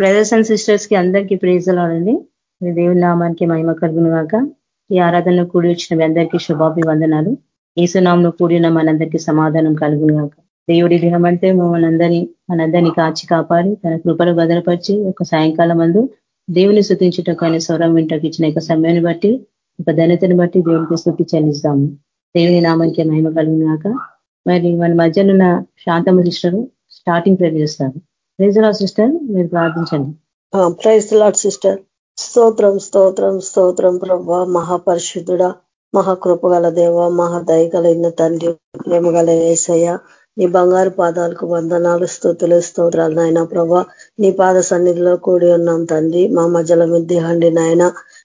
Brothers and సిస్టర్స్కి అందరికీ ప్రేజలాడండి దేవుని నామానికి మహిమ కలుగును కాక ఈ ఆరాధనలో కూడి వచ్చిన మీ అందరికీ శుభాభివందనాలు. ఈసునామంలో కూడిన మనందరికీ సమాధానం కలుగును కాక దేవుడి దినం అంటే మనందరినీ మనందరినీ కాచి కాపాడి తన కృపలు భద్రపరిచి ఒక సాయంకాలం మందు దేవుని శృతించుటకు అనే స్వరం వింటకు ఇచ్చిన యొక్క సమయాన్ని బట్టి ఒక ధనతను బట్టి దేవునికి స్థుతి చెల్లిస్తాము. దేవుని నామానికి మహిమ కలుగును కాక మరి మన మధ్యనున్న శాంతమ్మ సిస్టరు స్టార్టింగ్ ప్రేర్ చేస్తారు. ప్రైజ్ సిస్టర్ మీరు ప్రార్థించండి. Praise lord sister. స్తోత్రం స్తోత్రం స్తోత్రం ప్రభ మహాపరిశుద్ధుడ మహాకృపగల దేవ మహాదయగలైన తండ్రి ప్రేమగల ఏసయ్య నీ బంగారు పాదాలకు వందనాలు స్థుతులు స్తోత్రాలు నాయన ప్రభా నీ పాద సన్నిధిలో కూడి ఉన్నాం తండ్రి. మా మధ్యలో మిద్దిహండి నాయన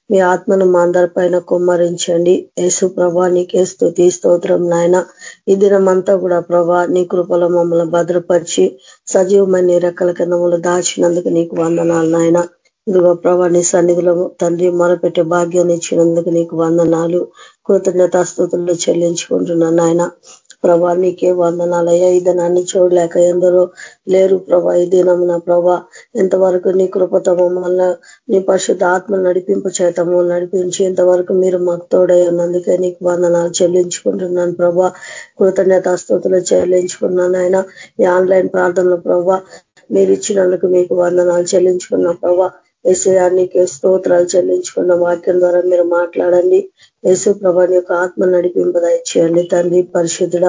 మీ ఆత్మను మా అందరిపైన కుమ్మరించండి. యేసు ప్రభా నీకే స్థుతి స్తోత్రం నాయన. ఈ దినమంతా కూడా ప్రభా నీ కృపలో మమ్మల్ని భద్రపరిచి సజీవమైన రెక్కల కింద దాచినందుకు నీకు వందనాలు నాయన. ఇదిగో ప్రభా నీ సన్నిధిలో తండ్రి మొరపెట్టే భాగ్యాన్ని ఇచ్చినందుకు నీకు వందనాలు. కృతజ్ఞతాస్తుతులు చెల్లించుకుంటున్నాను నాయన. ప్రభా నీకే వందనాలయ్యా. ఈ దినాన్ని చూడలేక ఎందరో లేరు ప్రభా ఈ దినమున ప్రభా. ఎంతవరకు నీ కృపతో మమ్మల్ని నీ పరిశుద్ధ ఆత్మ నడిపింపు చేతము నడిపించి ఇంతవరకు మీరు మాకు తోడై ఉన్నందుకే నీకు వందనాలు చెల్లించుకుంటున్నాను ప్రభా. కృతజ్ఞతాస్తుతులు చెల్లించుకున్నాను ఆయన ఈ ఆన్లైన్ ప్రార్థనలో ప్రభా మీరు ఇచ్చినందుకు మీకు వందనాలు చెల్లించుకున్న ప్రభా. ఏసయానికి స్తోత్రాలు చెల్లించుకున్న వాక్యం ద్వారా మీరు మాట్లాడండి. యేసు ప్రభాని యొక్క ఆత్మ నడిపింపు దయచేయండి తండ్రి. పరిశుద్ధుడ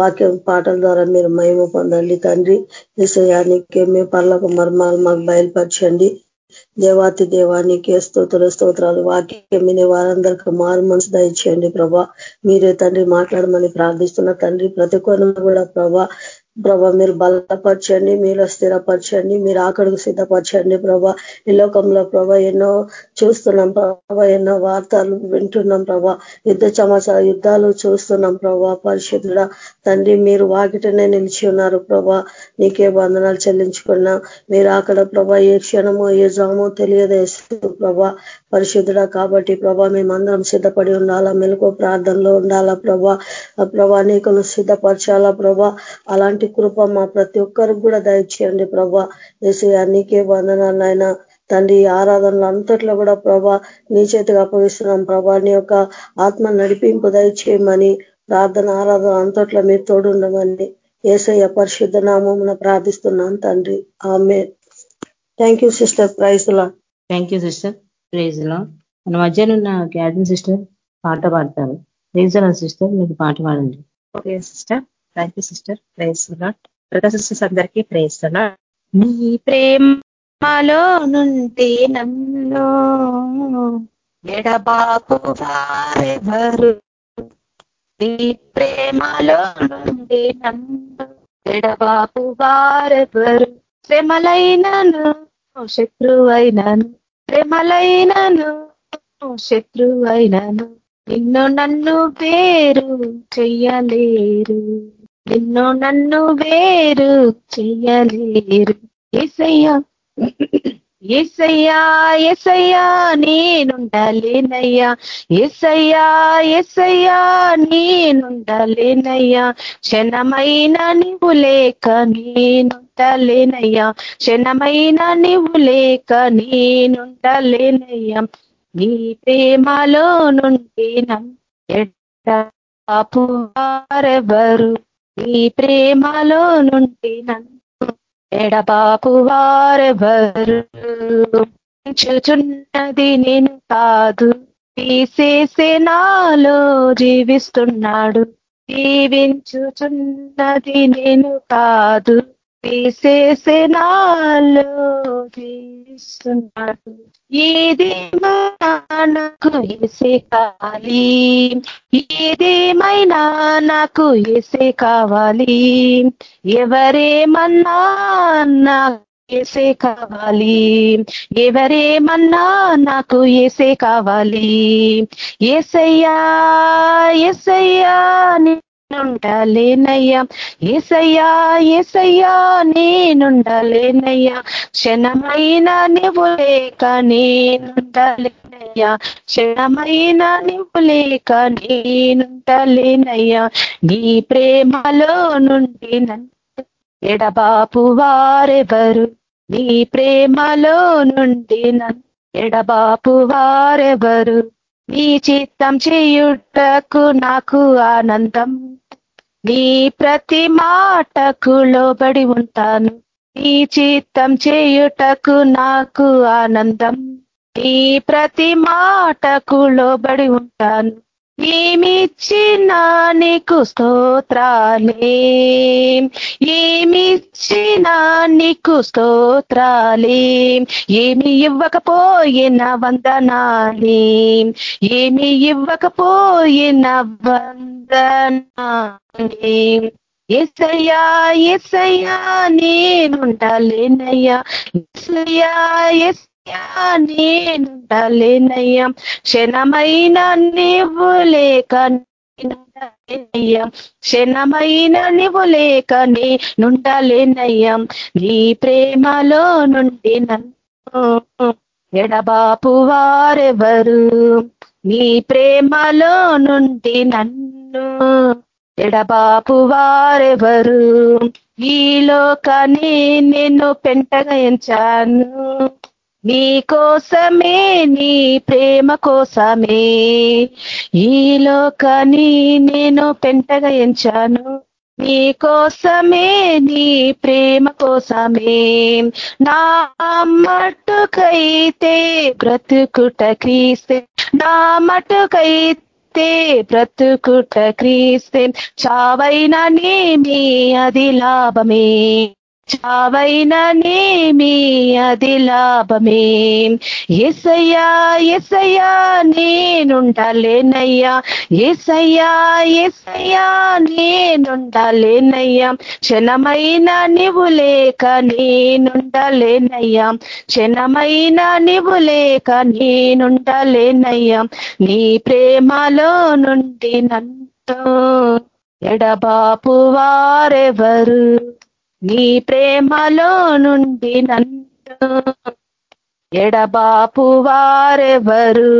వాక్యం పాటల ద్వారా మీరు మహిమ పొందండి తండ్రి. ఏసయానికి మీ పర్లకు మర్మాలు మాకు బయలుపరచండి. దేవాతి దేవానికి స్తోత్ర స్తోత్రాలు వాక్యం వినే వారందరికీ మారు మనసు దయచేయండి ప్రభా. మీరే తండ్రి మాట్లాడమని ప్రార్థిస్తున్న తండ్రి ప్రతి కూడా ప్రభా ప్రభా మీరు బలపరచండి మీరు స్థిరపరచండి మీరు ఆకడికి సిద్ధపరచండి ప్రభా. ఈ లోకంలో ప్రభా ఎన్నో చూస్తున్నాం ప్రభా ఎన్నో వార్తలు వింటున్నాం ప్రభా. యుద్ధ సమాచార యుద్ధాలు చూస్తున్నాం ప్రభా. పరిశుద్ధుడ తండ్రి మీరు వాకిటనే నిలిచి ఉన్నారు ప్రభా. నీకే బంధనాలు చెల్లించుకున్నా. మీరు అక్కడ ప్రభా ఏ క్షణమో ఏ జామో తెలియదు ప్రభా. పరిశుద్ధుడ కాబట్టి ప్రభా మేమందరం సిద్ధపడి ఉండాలా మెలకు ప్రార్థనలో ఉండాలా ప్రభా. ప్రభా నీకును సిద్ధపరచాలా ప్రభా. అలాంటి కృప మా ప్రతి ఒక్కరికి కూడా దయచేయండి ప్రభా. ఏసీ నీకే వందనాలైనా తండ్రి ఆరాధనలు అంతట్లో కూడా ప్రభా నీ చేతికి అప్పగిస్తున్నాం ప్రభా. నీ యొక్క ఆత్మ నడిపింపు దయచేయమని ప్రార్థన ఆరాధన అంతట్లో మీరు తోడుండమని ఏసయ్య పరిశుద్ధ నామం ప్రార్థిస్తున్నాను తండ్రి. ఆమె thank you sister. Praise lord thank you sister. Praise lord. మన మధ్యనున్న క్యాడిన్ సిస్టర్ పాట పాడతారు. ప్రైజ్ సిస్టర్ మీరు పాట పాడండి. Okay sister thank you sister praise brother sisters అందరికీ ప్రేస్ నీ ప్రేమలో నుండి నన్ను ఎడబాపు వారెవరు? నీ ప్రేమలో నుండి నన్ను ఎడబాపు వారెవరు? శ్రమలైనను శత్రువైనను ప్రేమలైనను శత్రువైనను నిన్ను నన్ను వేరు చెయ్యలేరు. నిన్ను నన్ను వేరు చెయ్యలేరు. ఏసయ్య. ఎసయ్యా ఎసయ్యా నేనుండలేనయ్యా. ఎసయ్యా ఎసయ్యా నేనుండలేనయ్యా. క్షణమైన నువ్వు లేక నేనుండలేనయ్యా. క్షణమైన నువ్వు లేక నేనుండలేనయ్యా. నీ ప్రేమలో నుండి నన్ను నీ ప్రేమలో నుండి నన్ను ఎడబాపు వారెవరు చుచున్నది నేను కాదు. తీసేసే నాలో జీవిస్తున్నాడు. జీవించుచున్నది నేను కాదు. తీసేసే నాలో జీవిస్తున్నాడు నాకు ఎసే కావాలి? ఏదేమైనా నాకు ఎసే కావాలి? ఎవరేమన్నా నాకు ఏసే కావాలి? ఎవరేమన్నా నాకు ఏసే కావాలి? ఏసయ్యా ఏసయ్యా నేనుండలేనయ్యా. ఏసయ్యా ఏసయ్యా నేనుండలేనయ్యా. క్షణమైన నువ్వు లేక నేనుండలేనయ్యా. క్షణమైన నువ్వు లేక నేనుండలేనయ్యా. నీ ప్రేమలో నుండి ఎడబాపు వారెవరు? నీ ప్రేమలో నుండి ఎడబాపు వారెవరు? నీ చిత్తం చేయుటకు నాకు ఆనందం. నీ ప్రతి మాటకు లోబడి ఉంటాను. నీ చిత్తం చేయుటకు నాకు ఆనందం. నీ ప్రతి మాటకు లోబడి ఉంటాను. ఏమిచ్చినా నీకు స్తోత్రాలే? ఏమిచ్చినా నీకు స్తోత్రాలే? ఏమి ఇవ్వకపోయిన వందనాలే? ఏమి ఇవ్వకపోయిన వందనాలే? ఎసయ్యా ఎసయ్యా నేనుండాలేనయ్యా. ఎసయ్యా ఎస్ నేనుండాలేనయ్యా క్షణమైన నీవు లేక క్షణమైన నీవు లేక నేనుండాలేనయ్యా నీ ప్రేమలో నుండి నన్ను ఎడబాపు వారెవరు? నీ ప్రేమలో నుండి నన్ను ఎడబాపు వారెవరు? ఈ లోకాన్ని నేను పెంటగా ఎంచాను. నీ కోసమే నీ ప్రేమ కోసమే. ఈ లోకాన్ని నేను పెంటగా ఎంచాను. నీ కోసమే నీ ప్రేమ కోసమే. నా మట్టుకైతే బ్రతుకుట క్రీస్తే. నా మట్టుకైతే బ్రతుకుట క్రీస్తే. చావైన నేమి అది లాభమే. చావైననేమి అది లాభమే. ఎసయ్యా ఎసయ్యా నేనుండాలేనయ్యా. ఎసయ్యా ఎసయ్యా నేనుండాలేనయ్యా. క్షణమైన నీవు లేక నేనుండాలేనయ్యా. క్షణమైన నీవు లేక నేనుండాలేనయ్యా. నీ ప్రేమలో నుండి నన్ను ఎడబాపు వారెవరు నీ ప్రేమలో నుండి నన్ను ఎడబాపు వారెవరు?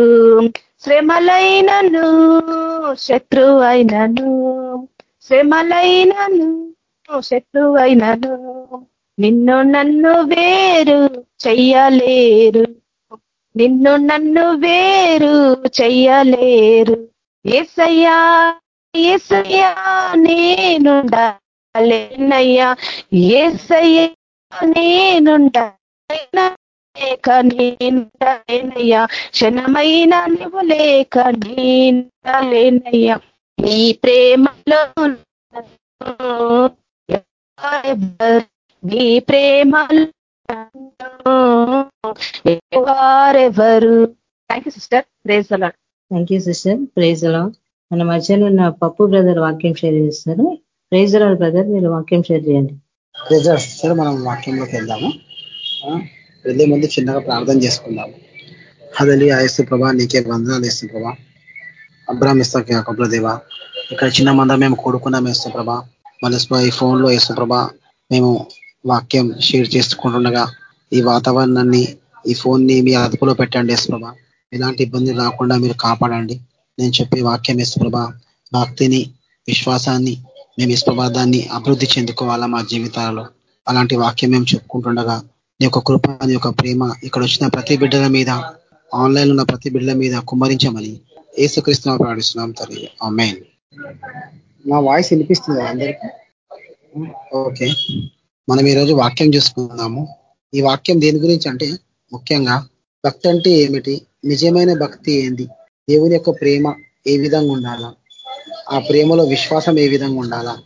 శ్రమలైనను శత్రువైనను శ్రమలైనను శత్రువైనను నిన్ను నన్ను వేరు చెయ్యలేరు. నిన్ను నన్ను వేరు చెయ్యలేరు. ఏసయ్యా ఏసయ్యా నేనుండా లేనయ్యా ఏసయ్యా నేనుండలేక నేనుండలేనయ్యా క్షణమైన నువ్వు లేక నేనుండలేనయ్యా. నీ ప్రేమలో నీ ప్రేమలో వారెవరు థ్యాంక్ యూ సిస్టర్ ప్రేజ్ అలా థ్యాంక్ యూ సిస్టర్ ప్రేజ్ అలా మన మధ్యలో ఉన్న పప్పు బ్రదర్ వాక్యం షేర్ చేస్తారు. ప్రేజ్ బ్రదర్ మీరు వాక్యం షేర్ చేయండి. సార్ మనం వాక్యంలోకి వెళ్దాము. వెళ్ళే ముందు చిన్నగా ప్రార్థన చేసుకుందాము. అదలి ఆయస్సు ప్రభా నీకే వందనాలు ఇస్తు ప్రభా. అబ్రామిస్తాకి యాకబ్ల దేవ ఇక్కడ చిన్న మంద మేము కూడుకున్నాం వేస్తు ప్రభా. మనసు ఈ ఫోన్లో వేస్తు ప్రభా మేము వాక్యం షేర్ చేసుకుంటుండగా ఈ వాతావరణాన్ని ఈ ఫోన్ని మీ అదుపులో పెట్టండి వేసు ప్రభా. ఎలాంటి ఇబ్బంది రాకుండా మీరు కాపాడండి. నేను చెప్పే వాక్యం వేస్తు ప్రభా భక్తిని విశ్వాసాన్ని మేము ఇష్టపాదాన్ని అభివృద్ధి చెందుకోవాలా మా జీవితాలలో? అలాంటి వాక్యం మేము చెప్పుకుంటుండగా నీ యొక్క కృప నీ యొక్క ప్రేమ ఇక్కడ వచ్చిన ప్రతి బిడ్డల మీద ఆన్లైన్ ఉన్న ప్రతి బిడ్డల మీద కుమ్మరించమని ఏసుక్రీస్తు ప్రాణిస్తున్నాం తల్లి అమ్మాయిన్ నా వాయిస్ వినిపిస్తుంది అందరికీ? ఓకే. మనం ఈరోజు వాక్యం చూసుకుందాము. ఈ వాక్యం దేని గురించి అంటే ముఖ్యంగా భక్తి అంటే ఏమిటి? నిజమైన భక్తి ఏంది? దేవుని యొక్క ప్రేమ ఏ విధంగా ఉండాలా? ఆ ప్రేమలో విశ్వాసం ఏ విధంగా ఉండాలా?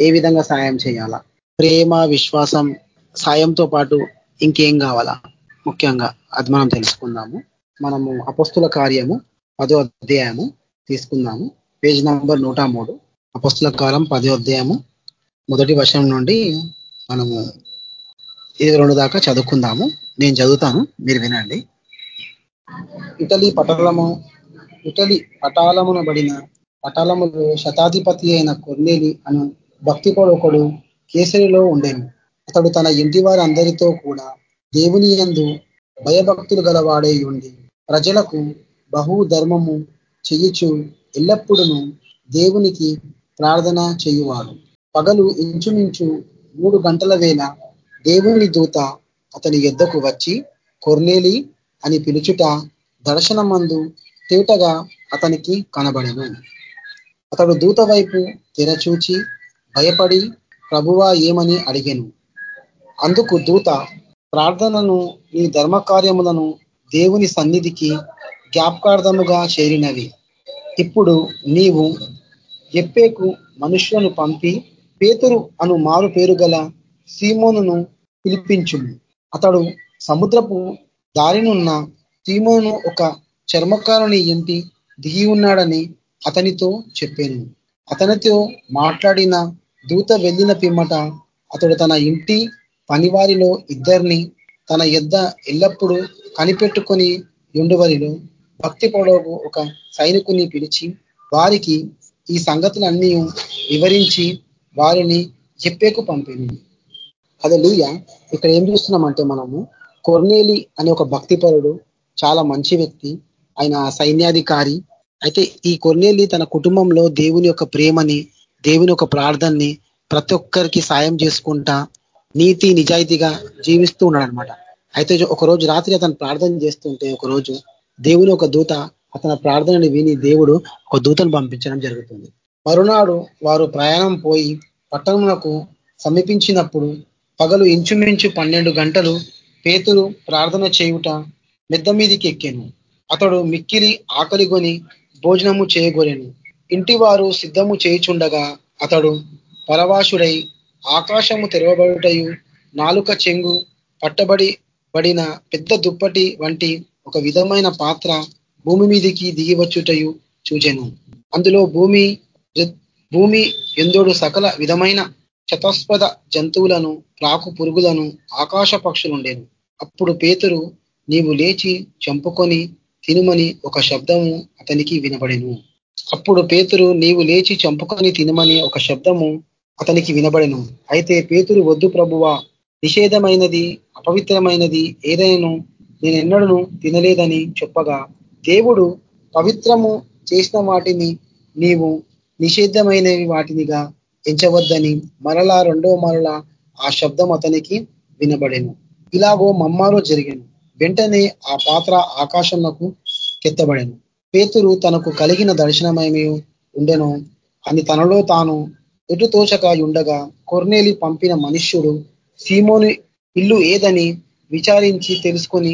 ఏ విధంగా సాయం చేయాలా? ప్రేమ విశ్వాసం సాయంతో పాటు ఇంకేం కావాలా? ముఖ్యంగా అది మనం తెలుసుకుందాము. మనము అపస్తుల కార్యము పదో అధ్యాయము తీసుకుందాము. పేజ్ నంబర్ నూట మూడు. అపస్తుల కాలం పదో అధ్యాయము మొదటి వర్షం నుండి మనము ఇరవై రెండు దాకా చదువుకుందాము. నేను చదువుతాను మీరు వినండి. ఇటలీ పటలము ఇటలీ పటాలమునబడిన పటాలములు శతాధిపతి అయిన కొర్నేలి అను భక్తి ఒకడు కేసరిలో ఉండేను. అతడు తన ఇంటి వారందరితో కూడా దేవుని ఎందు భయభక్తులు గలవాడే ఉండి ప్రజలకు బహు ధర్మము చెయ్యచు ఎల్లప్పుడూ దేవునికి ప్రార్థన చేయువాడు. పగలు ఇంచుమించు మూడు గంటల వేళ దేవుని దూత అతని యుద్ధకు వచ్చి కొర్నేలి అని పిలుచుట దర్శనమందు తేటగా అతనికి కనబడను. అతడు దూత వైపు తెరచూచి భయపడి ప్రభువా ఏమని అడిగాను. అందుకు దూత ప్రార్థనను నీ ధర్మకార్యములను దేవుని సన్నిధికి జ్ఞాపకార్థముగా చేరినవి. ఇప్పుడు నీవు ఎప్పేకు మనుషులను పంపి పేతురు అను మారు పేరు గల సీమోనును పిలిపించుము. అతడు సముద్రపు దారినున్న సీమోను ఒక చర్మకారుని ఇంటి దిగి ఉన్నాడని అతనితో చెప్పాను. అతనితో మాట్లాడిన దూత వెళ్ళిన పిమ్మట అతడు తన ఇంటి పనివారిలో ఇద్దరిని తన యుద్ధ ఎల్లప్పుడూ కనిపెట్టుకొని ఉండువరిలో భక్తి పొడవు ఒక సైనికుని పిలిచి వారికి ఈ సంగతులన్నీ వివరించి వారిని చెప్పేకు పంపింది అదే లూయ ఇక్కడ ఏం చూస్తున్నామంటే మనము కొర్నేలి అనే ఒక భక్తిపరుడు చాలా మంచి వ్యక్తి. ఆయన సైన్యాధికారి అయితే ఈ కొర్నేలి తన కుటుంబంలో దేవుని యొక్క ప్రేమని దేవుని యొక్క ప్రార్థనని ప్రతి ఒక్కరికి సాయం చేసుకుంటా నీతి నిజాయితీగా జీవిస్తూ ఉన్నాడు అనమాట అయితే ఒకరోజు రాత్రి అతను ప్రార్థన చేస్తుంటే ఒకరోజు దేవుని ఒక దూత అతని ప్రార్థనని విని దేవుడు ఒక దూతను పంపించడం జరుగుతుంది. మరునాడు వారు ప్రయాణం పోయి పట్టణములకు సమీపించినప్పుడు పగలు ఇంచుమించు పన్నెండు గంటలు పేతులు ప్రార్థన చేయుట మెద్ద మీదికి ఎక్కాను. అతడు మిక్కిలి ఆకలిగొని భోజనము చేయగోరెను ఇంటి వారు సిద్ధము చేయుచుండగా అతడు పరవాసుడై ఆకాశము తెరవబడుటయు నాలుక చెంగు పట్టబడి పడిన పెద్ద దుప్పటి వంటి ఒక విధమైన పాత్ర భూమి మీదికి దిగివచ్చుటయు చూచెను. అందులో భూమి భూమి ఎందోడు సకల విధమైన చతస్పద జంతువులను ప్రాకు పురుగులను ఆకాశ పక్షులుండేను. అప్పుడు పేతురు నీవు లేచి చంపుకొని తినుమని ఒక శబ్దము అతనికి వినబడెను. అప్పుడు పేతురు నీవు లేచి చంపుకొని తినమని ఒక శబ్దము అతనికి వినబడెను. అయితే పేతురు వద్దు ప్రభువా నిషేధమైనది అపవిత్రమైనది ఏదైనా నేను ఎన్నడను తినలేదని చెప్పగా దేవుడు పవిత్రము చేసిన వాటిని నీవు నిషేధమైనవి వాటినిగా ఎంచవద్దని మరలా రెండో మరలా ఆ శబ్దం అతనికి వినబడెను. ఇలాగో మమ్మారో జరిగాను. వెంటనే ఆ పాత్ర ఆకాశంకు కెత్తబడెను. పేతురు తనకు కలిగిన దర్శనమేమి ఉండెను? అని తనలో తాను ఎటు తోచక ఉండగా కొర్నేలి పంపిన మనుష్యుడు సీమోని ఇల్లు ఏదని విచారించి తెలుసుకొని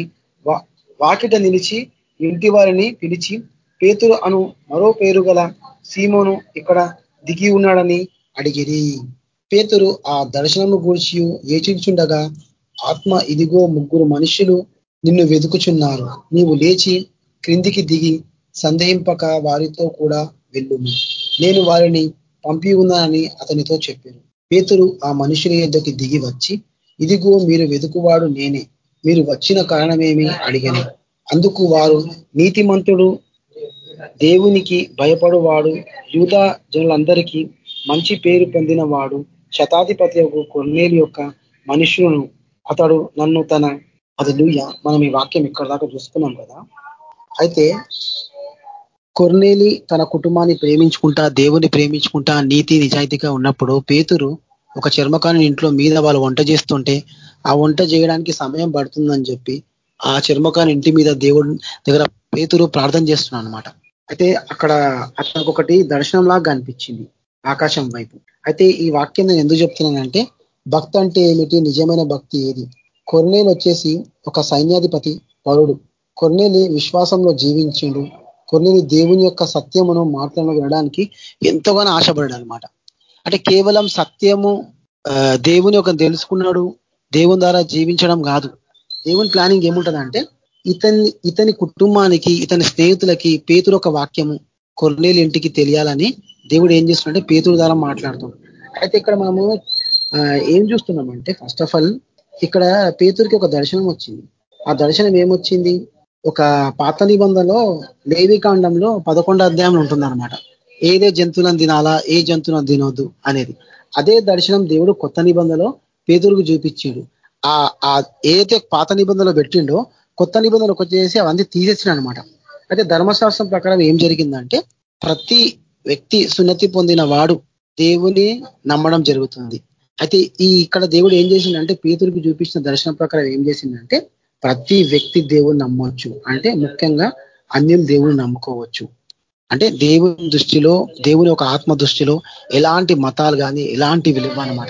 వాకిట నిలిచి ఇంటి వారిని పిలిచి పేతురు అను మరో పేరు గల సీమోను ఇక్కడ దిగి ఉన్నాడని అడిగిరి. పేతురు ఆ దర్శనము గూర్చి యోచించుండగా ఆత్మ ఇదిగో ముగ్గురు మనుషులు నిన్ను వెతుకుచున్నారు నీవు లేచి క్రిందికి దిగి సందేహింపక వారితో కూడా వెళ్ళుము. నేను వారిని పంపి ఉన్నానని అతనితో చెప్పాను. పేతురు ఆ మనుషుని యొద్దకి దిగి వచ్చి ఇదిగో మీరు వెతుకువాడు నేనే. మీరు వచ్చిన కారణమేమి? అడిగాను. అందుకు వారు నీతిమంతుడు దేవునికి భయపడువాడు యూదా జనులందరికీ మంచి పేరు పొందిన వాడు శతాధిపతి కొన్నేలు యొక్క మనుషులను అతడు నన్ను తన అది లూయ మనం ఈ వాక్యం ఇక్కడ దాకా చూసుకున్నాం కదా. అయితే కొర్నేలి తన కుటుంబాన్ని ప్రేమించుకుంటా దేవుని ప్రేమించుకుంటా నీతి నిజాయితీగా ఉన్నప్పుడు పేతురు ఒక చర్మకాని ఇంట్లో మీద వాళ్ళు వంట చేస్తుంటే ఆ వంట చేయడానికి సమయం పడుతుందని చెప్పి ఆ చర్మకాని ఇంటి మీద దేవుడు దగ్గర పేతురు ప్రార్థన చేస్తున్నాను అనమాట అయితే అక్కడ అతనికి ఒకటి దర్శనంలాగా కనిపించింది ఆకాశం వైపు. అయితే ఈ వాక్యం నేను ఎందుకు చెప్తున్నానంటే భక్తి అంటే ఏమిటి? నిజమైన భక్తి ఏది? కొర్నేలు వచ్చేసి ఒక సైన్యాధిపతి పరుడు. కొర్నేలి విశ్వాసంలో జీవించిండు. కొన్నేలి దేవుని యొక్క సత్యమును మాటలను వినడానికి ఎంతగానో ఆశపడాడు అనమాట అంటే కేవలం సత్యము దేవుని ఒక తెలుసుకున్నాడు దేవుని ద్వారా జీవించడం కాదు. దేవుని ప్లానింగ్ ఏముంటుందంటే ఇతని ఇతని కుటుంబానికి ఇతని స్నేహితులకి పేతురు ఒక వాక్యము కొర్నేలు ఇంటికి తెలియాలని దేవుడు ఏం చేస్తున్నాడంటే పేతురు ద్వారా మాట్లాడుతున్నాడు. అయితే ఇక్కడ మనము ఏం చూస్తున్నామంటే ఫస్ట్ ఆఫ్ ఆల్ ఇక్కడ పేతురికి ఒక దర్శనం వచ్చింది. ఆ దర్శనం ఏమొచ్చింది? ఒక పాత నిబంధనలో లేవికాండంలో పదకొండో అధ్యాయం ఉంటుందన్నమాట. ఏదే జంతువులను తినాలా ఏ జంతువులను తినొద్దు అనేది. అదే దర్శనం దేవుడు కొత్త నిబంధనలో పేతురికి చూపించాడు. ఆ ఏదైతే పాత నిబంధనలో పెట్టిండో కొత్త నిబంధనలకు వచ్చేసి అవన్నీ తీసేసిన అనమాట అయితే ధర్మశాస్త్రం ప్రకారం ఏం జరిగిందంటే ప్రతి వ్యక్తి సున్నతి పొందిన వాడు దేవుని నమ్మడం జరుగుతుంది. అయితే ఈ ఇక్కడ దేవుడు ఏం చేసిండంటే పేతురికి చూపించిన దర్శనం ప్రకారం ఏం చేసిందంటే ప్రతి వ్యక్తి దేవుని నమ్మొచ్చు. అంటే ముఖ్యంగా అన్యం దేవుని నమ్ముకోవచ్చు. అంటే దేవుని దృష్టిలో దేవుని ఒక ఆత్మ దృష్టిలో ఎలాంటి మతాలు కానీ ఎలాంటి విలువ అనమాట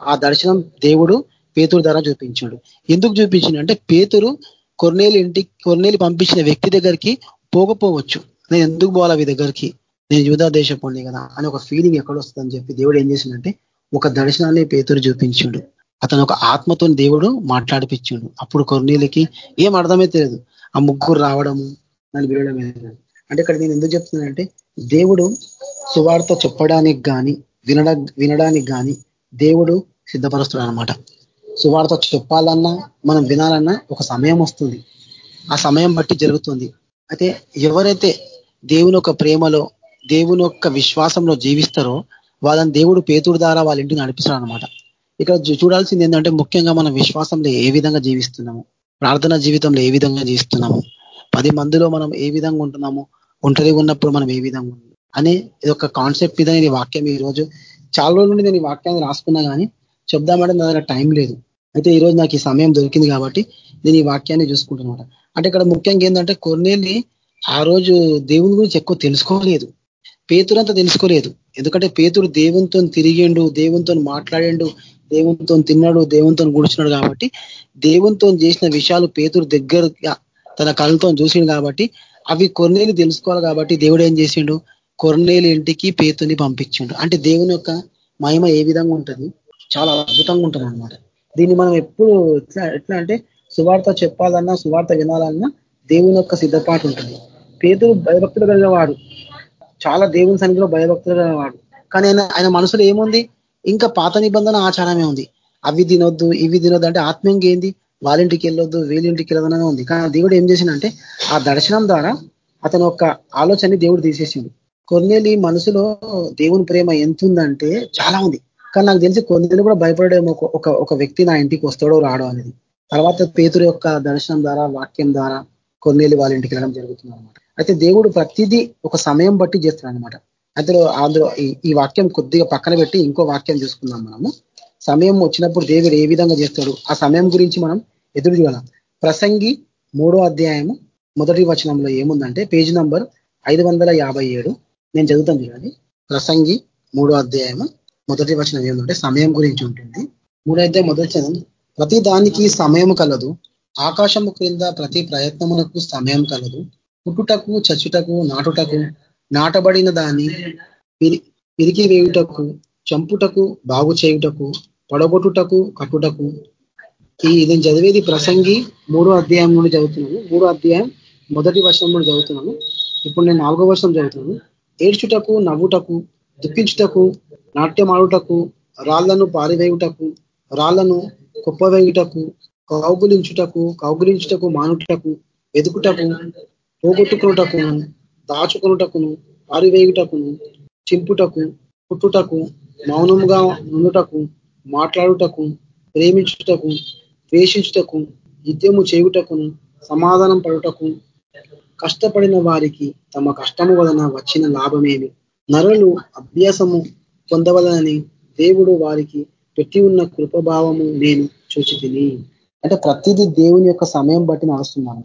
ఆ దర్శనం దేవుడు పేతురు ద్వారా చూపించాడు. ఎందుకు చూపించింది అంటే పేతురు కొర్నేలు ఇంటి కొర్నేలు పంపించిన వ్యక్తి దగ్గరికి పోకపోవచ్చు. నేను ఎందుకు పోవాలి మీ దగ్గరికి? నేను యూదా దేశం కదా అని ఒక ఫీలింగ్ ఎక్కడ వస్తుందని చెప్పి దేవుడు ఏం చేసిందంటే ఒక దర్శనాన్ని పేతురు చూపించాడు. అతను ఒక ఆత్మతో దేవుడు మాట్లాడిపించాడు. అప్పుడు కొర్నీలకి ఏం అర్థమే తెలియదు. ఆ ముగ్గురు రావడము నన్ను వినడం అంటే ఇక్కడ నేను ఎందుకు చెప్తున్నానంటే దేవుడు సువార్త చెప్పడానికి కానీ వినడ వినడానికి కానీ దేవుడు సిద్ధపరుస్తున్నాడు అనమాట సువార్త చెప్పాలన్నా మనం వినాలన్నా ఒక సమయం వస్తుంది. ఆ సమయం బట్టి జరుగుతుంది. అయితే ఎవరైతే దేవుని యొక్క ప్రేమలో దేవుని యొక్క విశ్వాసంలో జీవిస్తారో వాళ్ళని దేవుడు పేతుడు ద్వారా వాళ్ళ ఇంటిని నడిపిస్తాడు అనమాట ఇక్కడ చూడాల్సింది ఏంటంటే ముఖ్యంగా మనం విశ్వాసంలో ఏ విధంగా జీవిస్తున్నాము? ప్రార్థన జీవితంలో ఏ విధంగా జీవిస్తున్నాము? పది మందిలో మనం ఏ విధంగా ఉంటున్నాము? ఒంటరిగా ఉన్నప్పుడు మనం ఏ విధంగా ఉన్నాం అనే ఇది ఒక కాన్సెప్ట్ మీద నేను వాక్యం ఈ రోజు చాలా రోజుల నుండి నేను ఈ వాక్యాన్ని రాసుకున్నా కానీ చెప్దామంటే నా దగ్గర టైం లేదు. అయితే ఈ రోజు నాకు ఈ సమయం దొరికింది కాబట్టి నేను ఈ వాక్యాన్ని చూసుకుంటున్నమాట అంటే ఇక్కడ ముఖ్యంగా ఏంటంటే కొన్నేళ్ళి ఆ రోజు దేవుని గురించి ఎక్కువ తెలుసుకోలేదు. పేతురంతా తెలుసుకోలేదు. ఎందుకంటే పేతుడు దేవునితో తిరిగిండు దేవునితో మాట్లాడిండు దేవునితో తిన్నాడు దేవునితో గుడిచినాడు కాబట్టి దేవునితో చేసిన విషయాలు పేతురు దగ్గరగా తన కళ్ళతో చూసిండు కాబట్టి అవి కొన్నేళ్ళు తెలుసుకోవాలి కాబట్టి దేవుడు ఏం చేసిండు? కొర్నేలు ఇంటికి పేతుని పంపించిండు. అంటే దేవుని యొక్క మహిమ ఏ విధంగా ఉంటుంది? చాలా అద్భుతంగా ఉంటుంది అనమాట దీన్ని మనం ఎప్పుడు ఎట్లా ఎట్లా అంటే సువార్త చెప్పాలన్నా సువార్త వినాలన్నా దేవుని యొక్క సిద్ధపాటు ఉంటుంది. పేదలు భయభక్తులు కలిగినవాడు చాలా దేవుని సన్నిధిలో భయభక్తులు వాడు. కానీ ఆయన ఆయన మనసులో ఏముంది? ఇంకా పాత నిబంధన ఆచారమే ఉంది. అవి తినొద్దు ఇవి తినొద్దు అంటే ఆత్మీయంగా ఏంది? వాళ్ళింటికి వెళ్ళొద్దు వీళ్ళింటికి వెళ్ళదనే ఉంది. కానీ దేవుడు ఏం చేసిందంటే ఆ దర్శనం ద్వారా అతని యొక్క ఆలోచనని దేవుడు తీసేసిండు. కొన్నేళ్ళు మనసులో దేవుని ప్రేమ ఎంత ఉందంటే చాలా ఉంది. కానీ నాకు తెలిసి కొన్నేళ్ళు కూడా భయపడేమో ఒక ఒక వ్యక్తి నా ఇంటికి వస్తాడో రాడో అనేది. తర్వాత పేతురు యొక్క దర్శనం ద్వారా వాక్యం ద్వారా కొన్నేళ్ళు వాళ్ళ ఇంటికి వెళ్ళడం జరుగుతుంది అనమాట అయితే దేవుడు ప్రతిదీ ఒక సమయం బట్టి చేస్తాడు అనమాట అందులో అందులో ఈ వాక్యం కొద్దిగా పక్కన పెట్టి ఇంకో వాక్యం చూసుకుందాం మనము. సమయం వచ్చినప్పుడు దేవుడు ఏ విధంగా చేస్తాడు? ఆ సమయం గురించి మనం ఎదురు చూడాలి? ప్రసంగి మూడో అధ్యాయము మొదటి వచనంలో ఏముందంటే పేజ్ నంబర్ ఐదు నేను చదువుతాను చూడండి. ప్రసంగి మూడో అధ్యాయము మొదటి వచనం ఏముందంటే సమయం గురించి ఉంటుంది. మూడైతే మొదటి చదవం ప్రతి దానికి సమయం కలదు. ఆకాశము క్రింద ప్రతి ప్రయత్నమునకు సమయం కలదు. పుట్టుటకు చచ్చుటకు నాటుటకు నాటబడిన దాన్ని పిరికి వేయుటకు చంపుటకు బాగు చేయుటకు పడగొట్టుటకు కట్టుటకు. ఈ నేను చదివేది ప్రసంగి మూడో అధ్యాయం నుండి చదువుతున్నాను. మూడో అధ్యాయం మొదటి వర్షం నుండి చదువుతున్నాను. ఇప్పుడు నేను నాలుగో వర్షం చదువుతున్నాను. ఏడ్చుటకు నవ్వుటకు దుఃఖించుటకు నాట్యమాడుటకు రాళ్ళను పారివేయుటకు రాళ్ళను కుప్పవేయుటకు కౌగులించుటకు కౌగులించుటకు మానుటకు వెతుకుటకు పోగొట్టుకునుటకును దాచుకునుటకును పారివేయుటకును చింపుటకు పుట్టుటకు మౌనముగా నుండుటకు మాట్లాడుటకు ప్రేమించుటకు ద్వేషించుటకు యుద్ధము చేయుటకును సమాధానం పడుటకు కష్టపడిన వారికి తమ కష్టము వలన వచ్చిన లాభమేమి? నరులు అభ్యాసము పొందవలనని దేవుడు వారికి పెట్టి ఉన్న కృపభావము నేను చూసి తిని అంటే ప్రతిదీ దేవుని యొక్క సమయం బట్టి నడుస్తుంది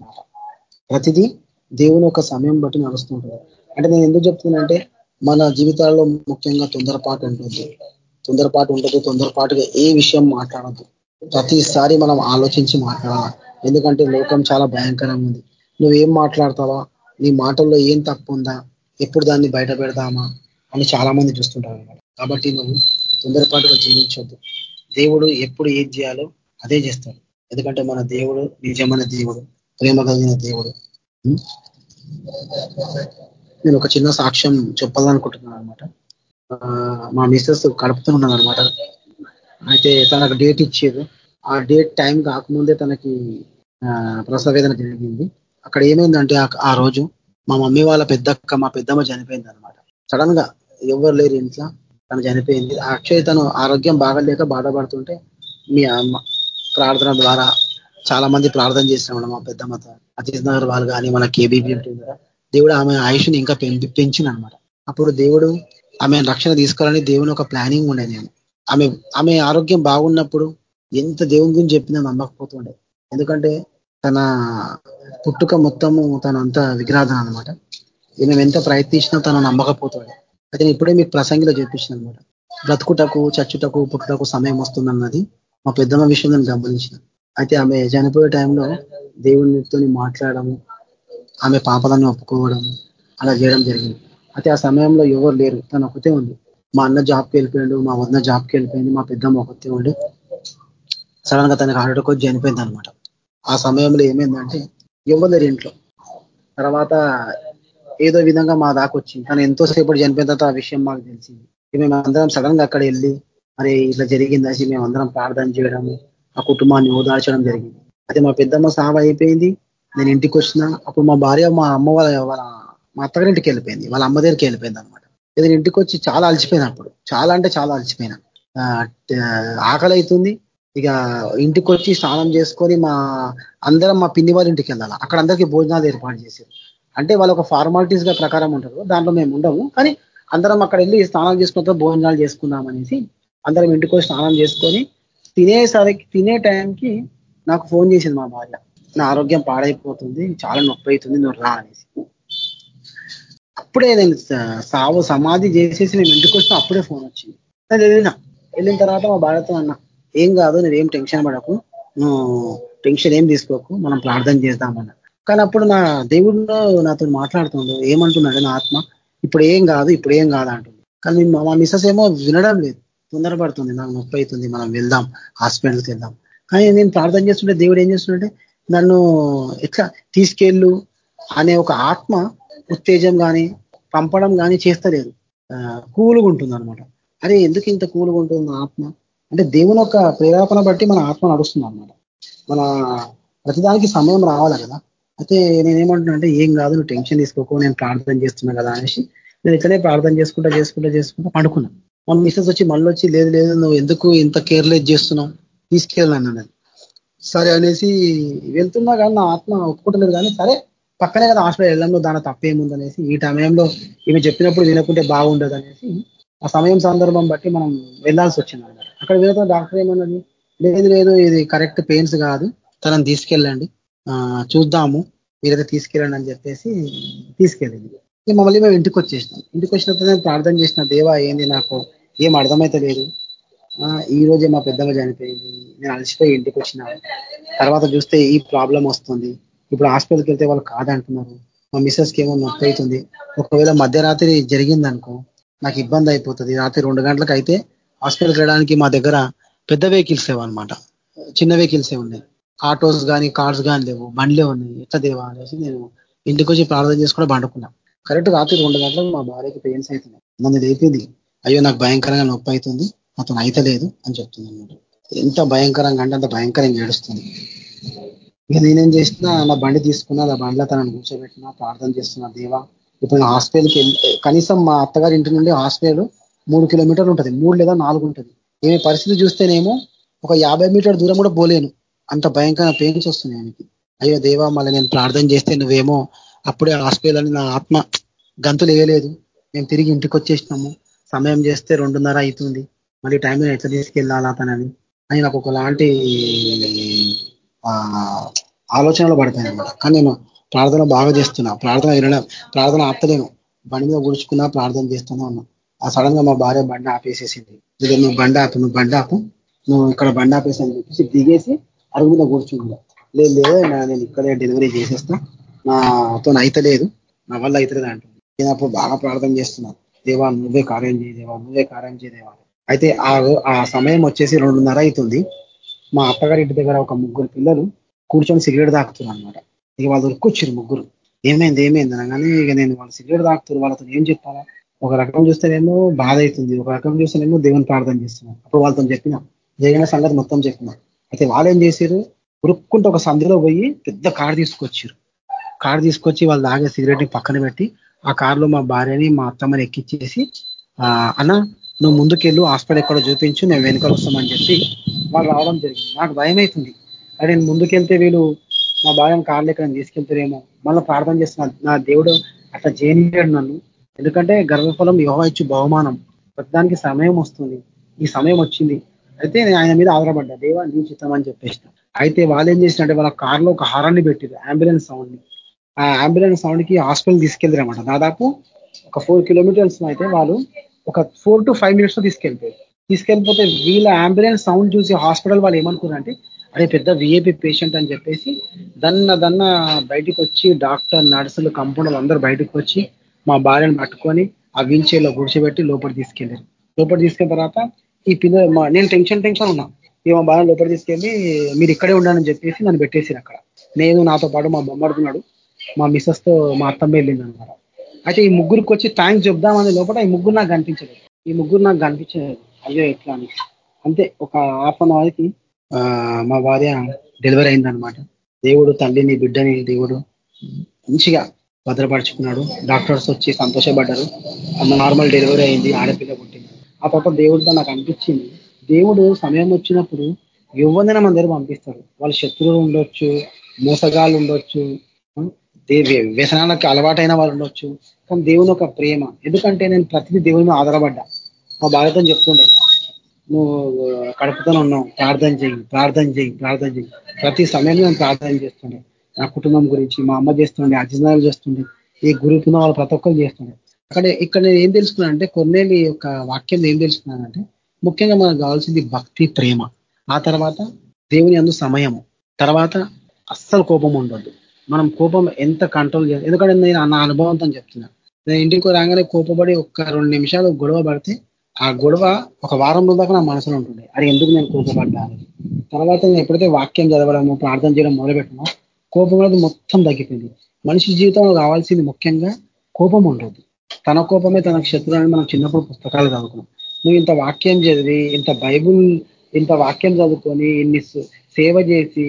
ప్రతిదీ దేవుని యొక్క సమయం బట్టి నడుస్తుంటారు అంటే నేను ఎందుకు చెప్తున్నానంటే మన జీవితాల్లో ముఖ్యంగా తొందరపాటు ఉంటుంది. తొందరపాటు ఉంటుంది తొందరపాటుగా ఏ విషయం మాట్లాడద్దు. ప్రతిసారి మనం ఆలోచించి మాట్లాడాలి. ఎందుకంటే లోకం చాలా భయంకరంగా ఉంది. నువ్వేం మాట్లాడతావా? నీ మాటల్లో ఏం తప్పు ఉందా? ఎప్పుడు దాన్ని బయట పెడదామా? అని చాలా మంది చూస్తుంటారు కాబట్టి నువ్వు తొందరపాటుగా జీవించొద్దు. దేవుడు ఎప్పుడు ఏం చేయాలో అదే చేస్తాడు. ఎందుకంటే మన దేవుడు నిజమైన దేవుడు ప్రేమ కలిగిన దేవుడు. నేను ఒక చిన్న సాక్ష్యం చెప్పాలనుకుంటున్నాను అనమాట మా మిస్సెస్ కడుపుతూ ఉన్నాను అనమాట అయితే తనకు డేట్ ఇచ్చేది ఆ డేట్ టైం కాకముందే తనకి ప్రసవేదన జరిగింది. అక్కడ ఏమైందంటే ఆ రోజు మా మమ్మీ వాళ్ళ పెద్దక్క మా పెద్దమ్మ చనిపోయింది అనమాట సడన్గా ఎవరు లేరు ఇంట్లో తను చనిపోయింది. అక్షయ్ తను ఆరోగ్యం బాగలేక బాధపడుతుంటే మీ అమ్మ ప్రార్థన ద్వారా చాలా మంది ప్రార్థన చేస్తున్నాం మా పెద్దమ్మతో. అతీత్ నగర్ వాళ్ళు కానీ మన కేబీపీ కదా దేవుడు ఆమె ఆయుష్ని ఇంకా పెంచిన అనమాట అప్పుడు దేవుడు ఆమె రక్షణ తీసుకోవాలని దేవుని ఒక ప్లానింగ్ ఉండే నేను. ఆమె ఆమె ఆరోగ్యం బాగున్నప్పుడు ఎంత దేవుని గురించి చెప్పినా నమ్మకపోతుండే ఎందుకంటే తన పుట్టుక మొత్తము తనంతా విగ్రాధన అనమాట మేము ఎంత ప్రయత్నించినా తను నమ్మకపోతుండే అయితే ఇప్పుడే మీకు ప్రసంగిలో చూపించిన అనమాట బ్రతుకుటకు చచ్చుటకు పుట్టుటకు సమయం వస్తుందన్నది మా పెద్దమ్మ విషయం నేను గమనించిన. అయితే ఆమె చనిపోయే టైంలో దేవునితో మాట్లాడము ఆమె పాపలను ఒప్పుకోవడము అలా చేయడం జరిగింది. అయితే ఆ సమయంలో ఎవరు లేరు. తను ఒకతే ఉంది. మా అన్న జాబ్కి వెళ్ళిపోయాడు మా వదిన జాబ్కి వెళ్ళిపోయింది మా పెద్దమ్మ ఒకతే ఉండి. సడన్గా తనకి హార్ట్ వచ్చి చనిపోయింది అనమాట ఆ సమయంలో ఏమైందంటే ఇవ్వలేరు ఇంట్లో. తర్వాత ఏదో విధంగా మా దాకా వచ్చింది. తను ఎంతోసేపు చనిపోయిన తర్వాత ఆ విషయం మాకు తెలిసింది. మేము అందరం సడన్గా అక్కడ వెళ్ళి మరి ఇట్లా జరిగిందని మేము అందరం ప్రార్థన చేయడము ఆ కుటుంబాన్ని ఓదార్చడం జరిగింది. అయితే మా పెద్దమ్మ సావ అయిపోయింది. నేను ఇంటికి వచ్చిన అప్పుడు మా భార్య మా అమ్మ వాళ్ళ వాళ్ళ మా అత్తగారింటికి వెళ్ళిపోయింది. వాళ్ళ అమ్మ దగ్గరికి వెళ్ళిపోయింది అనమాట నేను ఇంటికి వచ్చి చాలా అలసిపోయినా అప్పుడు. చాలా అంటే చాలా అలసిపోయినా. ఆకలి అవుతుంది ఇక ఇంటికి వచ్చి స్నానం చేసుకొని మా అందరం మా పిన్ని వాళ్ళ ఇంటికి వెళ్ళాలి. అక్కడ అందరికీ భోజనాలు ఏర్పాటు చేశారు. అంటే వాళ్ళ ఒక ఫార్మాలిటీస్గా ప్రకారం ఉంటారు. దాంట్లో మేము ఉండము. కానీ అందరం అక్కడ వెళ్ళి స్నానం చేసుకుంటే భోజనాలు చేసుకుందాం అనేసి అందరం ఇంటికి వచ్చి స్నానం చేసుకొని తినేసరికి తినే టైంకి నాకు ఫోన్ చేసింది మా భార్య. నా ఆరోగ్యం పాడైపోతుంది చాలా నొప్పి అవుతుంది నువ్వు రా అనేసి. అప్పుడే నేను సావు సమాధి చేసేసి నేను ఇంటికి వస్తే అప్పుడే ఫోన్ వచ్చింది. నేను వెళ్ళిన. వెళ్ళిన తర్వాత మా భార్యతో అన్నా ఏం కాదు నువ్వేం టెన్షన్ పడకు నువ్వు టెన్షన్ ఏం తీసుకోకు మనం ప్రార్థన చేద్దామన్నా. కానీ అప్పుడు నా దేవుడు నాతో మాట్లాడుతుండు ఏమంటున్నాడు నా ఆత్మ? ఇప్పుడు ఏం కాదు ఇప్పుడు ఏం కాదు అంటుంది కానీ మా మిస్సెస్ ఏమో వినడం లేదు. తొందరపడుతుంది నాకు నొప్పి అవుతుంది మనం వెళ్దాం హాస్పిటల్కి వెళ్దాం. కానీ నేను ప్రార్థన చేస్తుంటే దేవుడు ఏం చేస్తుంటే నన్ను ఎట్లా తీసుకెళ్ళు అనే ఒక ఆత్మ ఉత్తేజం కానీ పంపడం కానీ చేస్తలేదు. కూలుగా ఉంటుంది అనమాట అరే ఎందుకు ఇంత కూలుగా ఉంటుంది ఆత్మ? అంటే దేవుని యొక్క ప్రేరేపణ బట్టి మన ఆత్మ నడుస్తుంది అనమాట మన ప్రతిదానికి సమయం రావాలి కదా. అయితే నేనేమంటున్నా అంటే ఏం కాదు నువ్వు టెన్షన్ తీసుకోకు నేను ప్రార్థన చేస్తున్నా కదా అనేసి నేను ఇట్లనే ప్రార్థన చేసుకుంటా చేసుకుంటా చేసుకుంటా పడుకున్నా. మన మిస్సెస్ వచ్చి మళ్ళీ వచ్చి లేదు లేదు నువ్వు ఎందుకు ఇంత కేర్లెస్ చేస్తున్నావు? తీసుకెళ్ళాను సరే అనేసి వెళ్తున్నా కానీ నా ఆత్మ ఒప్పుకుంటలేదు కానీ సరే పక్కనే కదా హాస్పిటల్ వెళ్ళడంలో దాని తప్పేముందనేసి ఈ సమయంలో ఇవి చెప్పినప్పుడు వినకుంటే బాగుండదు అనేసి ఆ సమయం సందర్భం బట్టి మనం వెళ్ళాల్సి వచ్చింది అనమాట అక్కడ వెళ్తే డాక్టర్ ఏమన్నది లేదు లేదు ఇది కరెక్ట్ పెయిన్స్ కాదు తనని తీసుకెళ్ళండి చూద్దాము మీరైతే తీసుకెళ్ళండి అని చెప్పేసి తీసుకెళ్ళింది. మమ్మల్ని మేము ఇంటికి వచ్చేసినాం. ఇంటికి వచ్చినప్పుడు నేను ప్రార్థన చేసిన దేవా ఏంది నాకు ఏం అర్థమైతే లేదు ఈ రోజే మా పెద్దమ్మ చనిపోయింది. నేను అలసిపోయి ఇంటికి వచ్చిన. తర్వాత చూస్తే ఈ ప్రాబ్లం వస్తుంది. ఇప్పుడు హాస్పిటల్కి వెళ్తే వాళ్ళు కాదంటున్నారు. మా మిస్సెస్కి ఏమో నొప్పి అవుతుంది. ఒకవేళ మధ్యరాత్రి జరిగింది అనుకో నాకు ఇబ్బంది అయిపోతుంది. రాత్రి రెండు గంటలకు అయితే హాస్పిటల్కి వెళ్ళడానికి మా దగ్గర పెద్ద వెహికల్స్ అనమాట చిన్న వెహికల్సే ఉన్నాయి ఆటోస్ కానీ కార్స్ కానీ లేవు. బండ్లే ఉన్నాయి. ఎట్లా దేవా అనేసి నేను ఇంటికి వచ్చి ప్రార్థన చేసుకుని పండుకున్నా. కరెక్ట్ రాత్రి రెండు గంటలకు మా భార్యకి పెయిన్స్ అవుతున్నాయి. నన్ను లేపింది. అయ్యో నాకు భయంకరంగా నొప్పి అవుతుంది. అతను అయితలేదు అని చెప్తుంది ఎంత భయంకరంగా అంటే అంత భయంకరంగా ఏడుస్తుంది. ఇక నేనేం చేస్తున్నా నా బండి తీసుకున్నా నా బండిలో తనను కూర్చోబెట్టినా ప్రార్థన చేస్తున్నా దేవా ఇప్పుడు హాస్పిటల్కి కనీసం మా అత్తగారి ఇంటి నుండి హాస్పిటల్ మూడు కిలోమీటర్లు ఉంటుంది. మూడు లేదా నాలుగు ఉంటుంది. ఏ పరిస్థితి చూస్తేనేమో ఒక యాభై మీటర్ దూరం కూడా పోలేను. అంత భయంకర పెయిన్స్ వస్తున్నాయి ఆయనకి అయ్యో దేవా మళ్ళీ నేను ప్రార్థన చేస్తే నువ్వేమో అప్పుడే హాస్పిటల్ అని నా ఆత్మ గంతులు వేయలేదు. మేము తిరిగి ఇంటికి వచ్చేసినాము. సమయం చేస్తే రెండున్నర అవుతుంది. మళ్ళీ టైంలో ఎట్లా తీసుకెళ్ళాలా తనని అని నాకు ఒకలాంటి ఆలోచనలు పడతాయి అనమాట కానీ నేను ప్రార్థన బాగా చేస్తున్నా. ప్రార్థన వినడం ప్రార్థన ఆపలేను. బండి మీద గుడుచుకున్నా ప్రార్థన చేస్తూనే ఉన్నా ఆ సడన్గా మా భార్య బండి ఆపేసేసింది. ఇది నువ్వు బండి ఆపు నువ్వు బండి ఆపు. నువ్వు ఇక్కడ బండి ఆపేసి అని చెప్పేసి దిగేసి అరుగు మీద కూర్చుందా. లేదు లేదు నేను ఇక్కడే డెలివరీ చేసేస్తా. నాతో అయితలేదు నా వల్ల అవుతలేదు అంటుంది. నేను అప్పుడు బాగా ప్రార్థన చేస్తున్నా. దేవా నువ్వే కార్యం చేయదేవా నువ్వే కార్యం చేయదేవా అయితే ఆ సమయం వచ్చేసి రెండున్నర అవుతుంది. మా అత్తగారి ఇంటి దగ్గర ఒక ముగ్గురు పిల్లలు కూర్చొని సిగరెట్ తాకుతున్నారు అనమాట ఇక వాళ్ళు ఉరుకొచ్చారు ముగ్గురు. ఏమైంది ఏమైంది అనగానే ఇక నేను వాళ్ళు సిగరెట్ తాకుతున్నారు వాళ్ళతో ఏం చెప్పాలా? ఒక రకం చూస్తేనేమో బాధ అవుతుంది ఒక రకం చూస్తేనేమో దేవుని ప్రార్థన చేస్తున్నాం అప్పుడు వాళ్ళతో చెప్పిన జరిగిన సంగతి మొత్తం చెప్పిన. అయితే వాళ్ళు ఏం చేశారు? ఉరుక్కుంటూ ఒక సందులో పోయి పెద్ద కార్ తీసుకొచ్చారు. కార్ తీసుకొచ్చి వాళ్ళు తాగే సిగరెట్ని పక్కన పెట్టి ఆ కార్లో మా భార్యని మా అత్తమ్మని ఎక్కిచ్చేసి అన్న నువ్వు ముందుకెళ్ళు హాస్పిటల్ ఎక్కడ చూపించు మేము వెనుకలు వస్తామని చెప్పి వాళ్ళు రావడం జరిగింది. నాకు భయం అవుతుంది అదే నేను ముందుకెళ్తే వీళ్ళు మా భార్యను కార్లు ఎక్కడ తీసుకెళ్తారేమో. మళ్ళీ ప్రార్థన చేస్తున్నా నా దేవుడు అట్లా చేయనియాడు నన్ను. ఎందుకంటే గర్భఫలం యోహ ఇచ్చి బహుమానం. ప్రతిదానికి సమయం వస్తుంది. ఈ సమయం వచ్చింది. అయితే నేను ఆయన మీద ఆధారపడ్డా. దేవా నీ చిత్తం అని చెప్పేసిన. అయితే వాళ్ళు ఏం చేసినట్టే వాళ్ళ కార్లో ఒక హారాన్ని పెట్టారు అంబులెన్స్ సౌండ్ని ఆ అంబులెన్స్ సౌండ్కి హాస్పిటల్ హాస్పిటల్ తీసుకెళ్ళారన్నమాట దాదాపు ఒక ఫోర్ కిలోమీటర్స్ అయితే వాళ్ళు ఒక ఫోర్ టు ఫైవ్ మినిట్స్లో తీసుకెళ్ళిపోయారు తీసుకెళ్ళిపోతే వీళ్ళ అంబులెన్స్ సౌండ్ చూసి హాస్పిటల్ వాళ్ళు ఏమనుకున్నారంటే అదే పెద్ద విఏపీ పేషెంట్ అని చెప్పేసి దన్న దన్న బయటికి వచ్చి డాక్టర్ నర్సులు కంపౌండర్లు అందరూ బయటకు వచ్చి మా భార్యను పట్టుకొని ఆ వీల్ చైర్లో గుడిచిపెట్టి లోపల తీసుకెళ్ళారు. లోపల తీసుకెళ్ళిన తర్వాత ఈ పిల్ల నేను టెన్షన్ టెన్షన్ ఉన్నా. ఈ మా భార్య లోపలి తీసుకెళ్ళి మీరు ఇక్కడే ఉండాలని చెప్పేసి నన్ను పెట్టేసి అక్కడ. నేను నాతో పాటు మా బొమ్మడుతున్నాడు మా మిస్సెస్తో మా అత్తమ్మ వెళ్ళింది అనమాట అయితే ఈ ముగ్గురికి వచ్చి థ్యాంక్స్ చెప్దామని లోపల ఈ ముగ్గురు నాకు కనిపించలేదు. ఈ ముగ్గురు నాకు కనిపించలేదు. అయ్యో ఎట్లా అని. అంతే ఒక హాఫ్ అన్ అవర్కి మా భార్య డెలివరీ అయిందనమాట దేవుడు తల్లిని బిడ్డని దేవుడు మంచిగా భద్రపరుచుకున్నాడు. డాక్టర్స్ వచ్చి సంతోషపడ్డారు. నార్మల్ డెలివరీ అయింది ఆడపిల్ల పుట్టింది. ఆ పాప దేవుడితో నాకు అనిపించింది. దేవుడు సమయం వచ్చినప్పుడు ఎవరినైనా మన దగ్గర పంపిస్తారు వాళ్ళ శత్రువులు ఉండొచ్చు మోసగాళ్ళు ఉండొచ్చు వ్యసనాలకు అలవాటైన వారు ఉండొచ్చు. కానీ దేవుని ఒక ప్రేమ. ఎందుకంటే నేను ప్రతిదీ దేవుని ఆధారపడ్డా. మా భారతం చెప్తుండే. నువ్వు కడుపుతో ఉన్నావు. ప్రార్థన చెయ్యి ప్రార్థన చెయ్యి ప్రార్థన చెయ్యి ప్రతి సమయంలో నేను ప్రార్థన చేస్తుండే. నా కుటుంబం గురించి మా అమ్మ చేస్తుండే అజినాలు చేస్తుండే. ఈ గురుకున్న వాళ్ళు ప్రతి ఒక్కరు చేస్తుండే. అక్కడ ఇక్కడ నేను ఏం తెలుసుకున్నానంటే కొన్నేళ్ళు యొక్క వాక్యం ఏం తెలుసుకున్నానంటే ముఖ్యంగా మనకు కావాల్సింది భక్తి ప్రేమ. ఆ తర్వాత దేవుని అందు సమయము. తర్వాత అస్సలు కోపం ఉండొద్దు. మనం కోపం ఎంత కంట్రోల్ చేయాలి? ఎందుకంటే నేను నా అనుభవంతో చెప్తున్నా నేను ఇంటికి రాగానే కోపపడి ఒక రెండు నిమిషాలు గొడవ పడితే ఆ గొడవ ఒక వారం దాకా నా మనసులో ఉంటుంది. అది ఎందుకు నేను కోపపడ్డాను తర్వాత నేను ఎప్పుడైతే వాక్యం చదవడము ప్రార్థన చేయడం మొదలుపెట్టినో కోపం అనేది మొత్తం తగ్గిపోయింది. మనిషి జీవితంలో కావాల్సింది ముఖ్యంగా కోపం ఉండదు తన కోపమే తన శత్రువు అని మనం చిన్నప్పుడు పుస్తకాలు చదువుకున్నాం. నువ్వు ఇంత వాక్యం చదివి ఇంత బైబుల్ ఇంత వాక్యం చదువుకొని ఇన్ని సేవ చేసి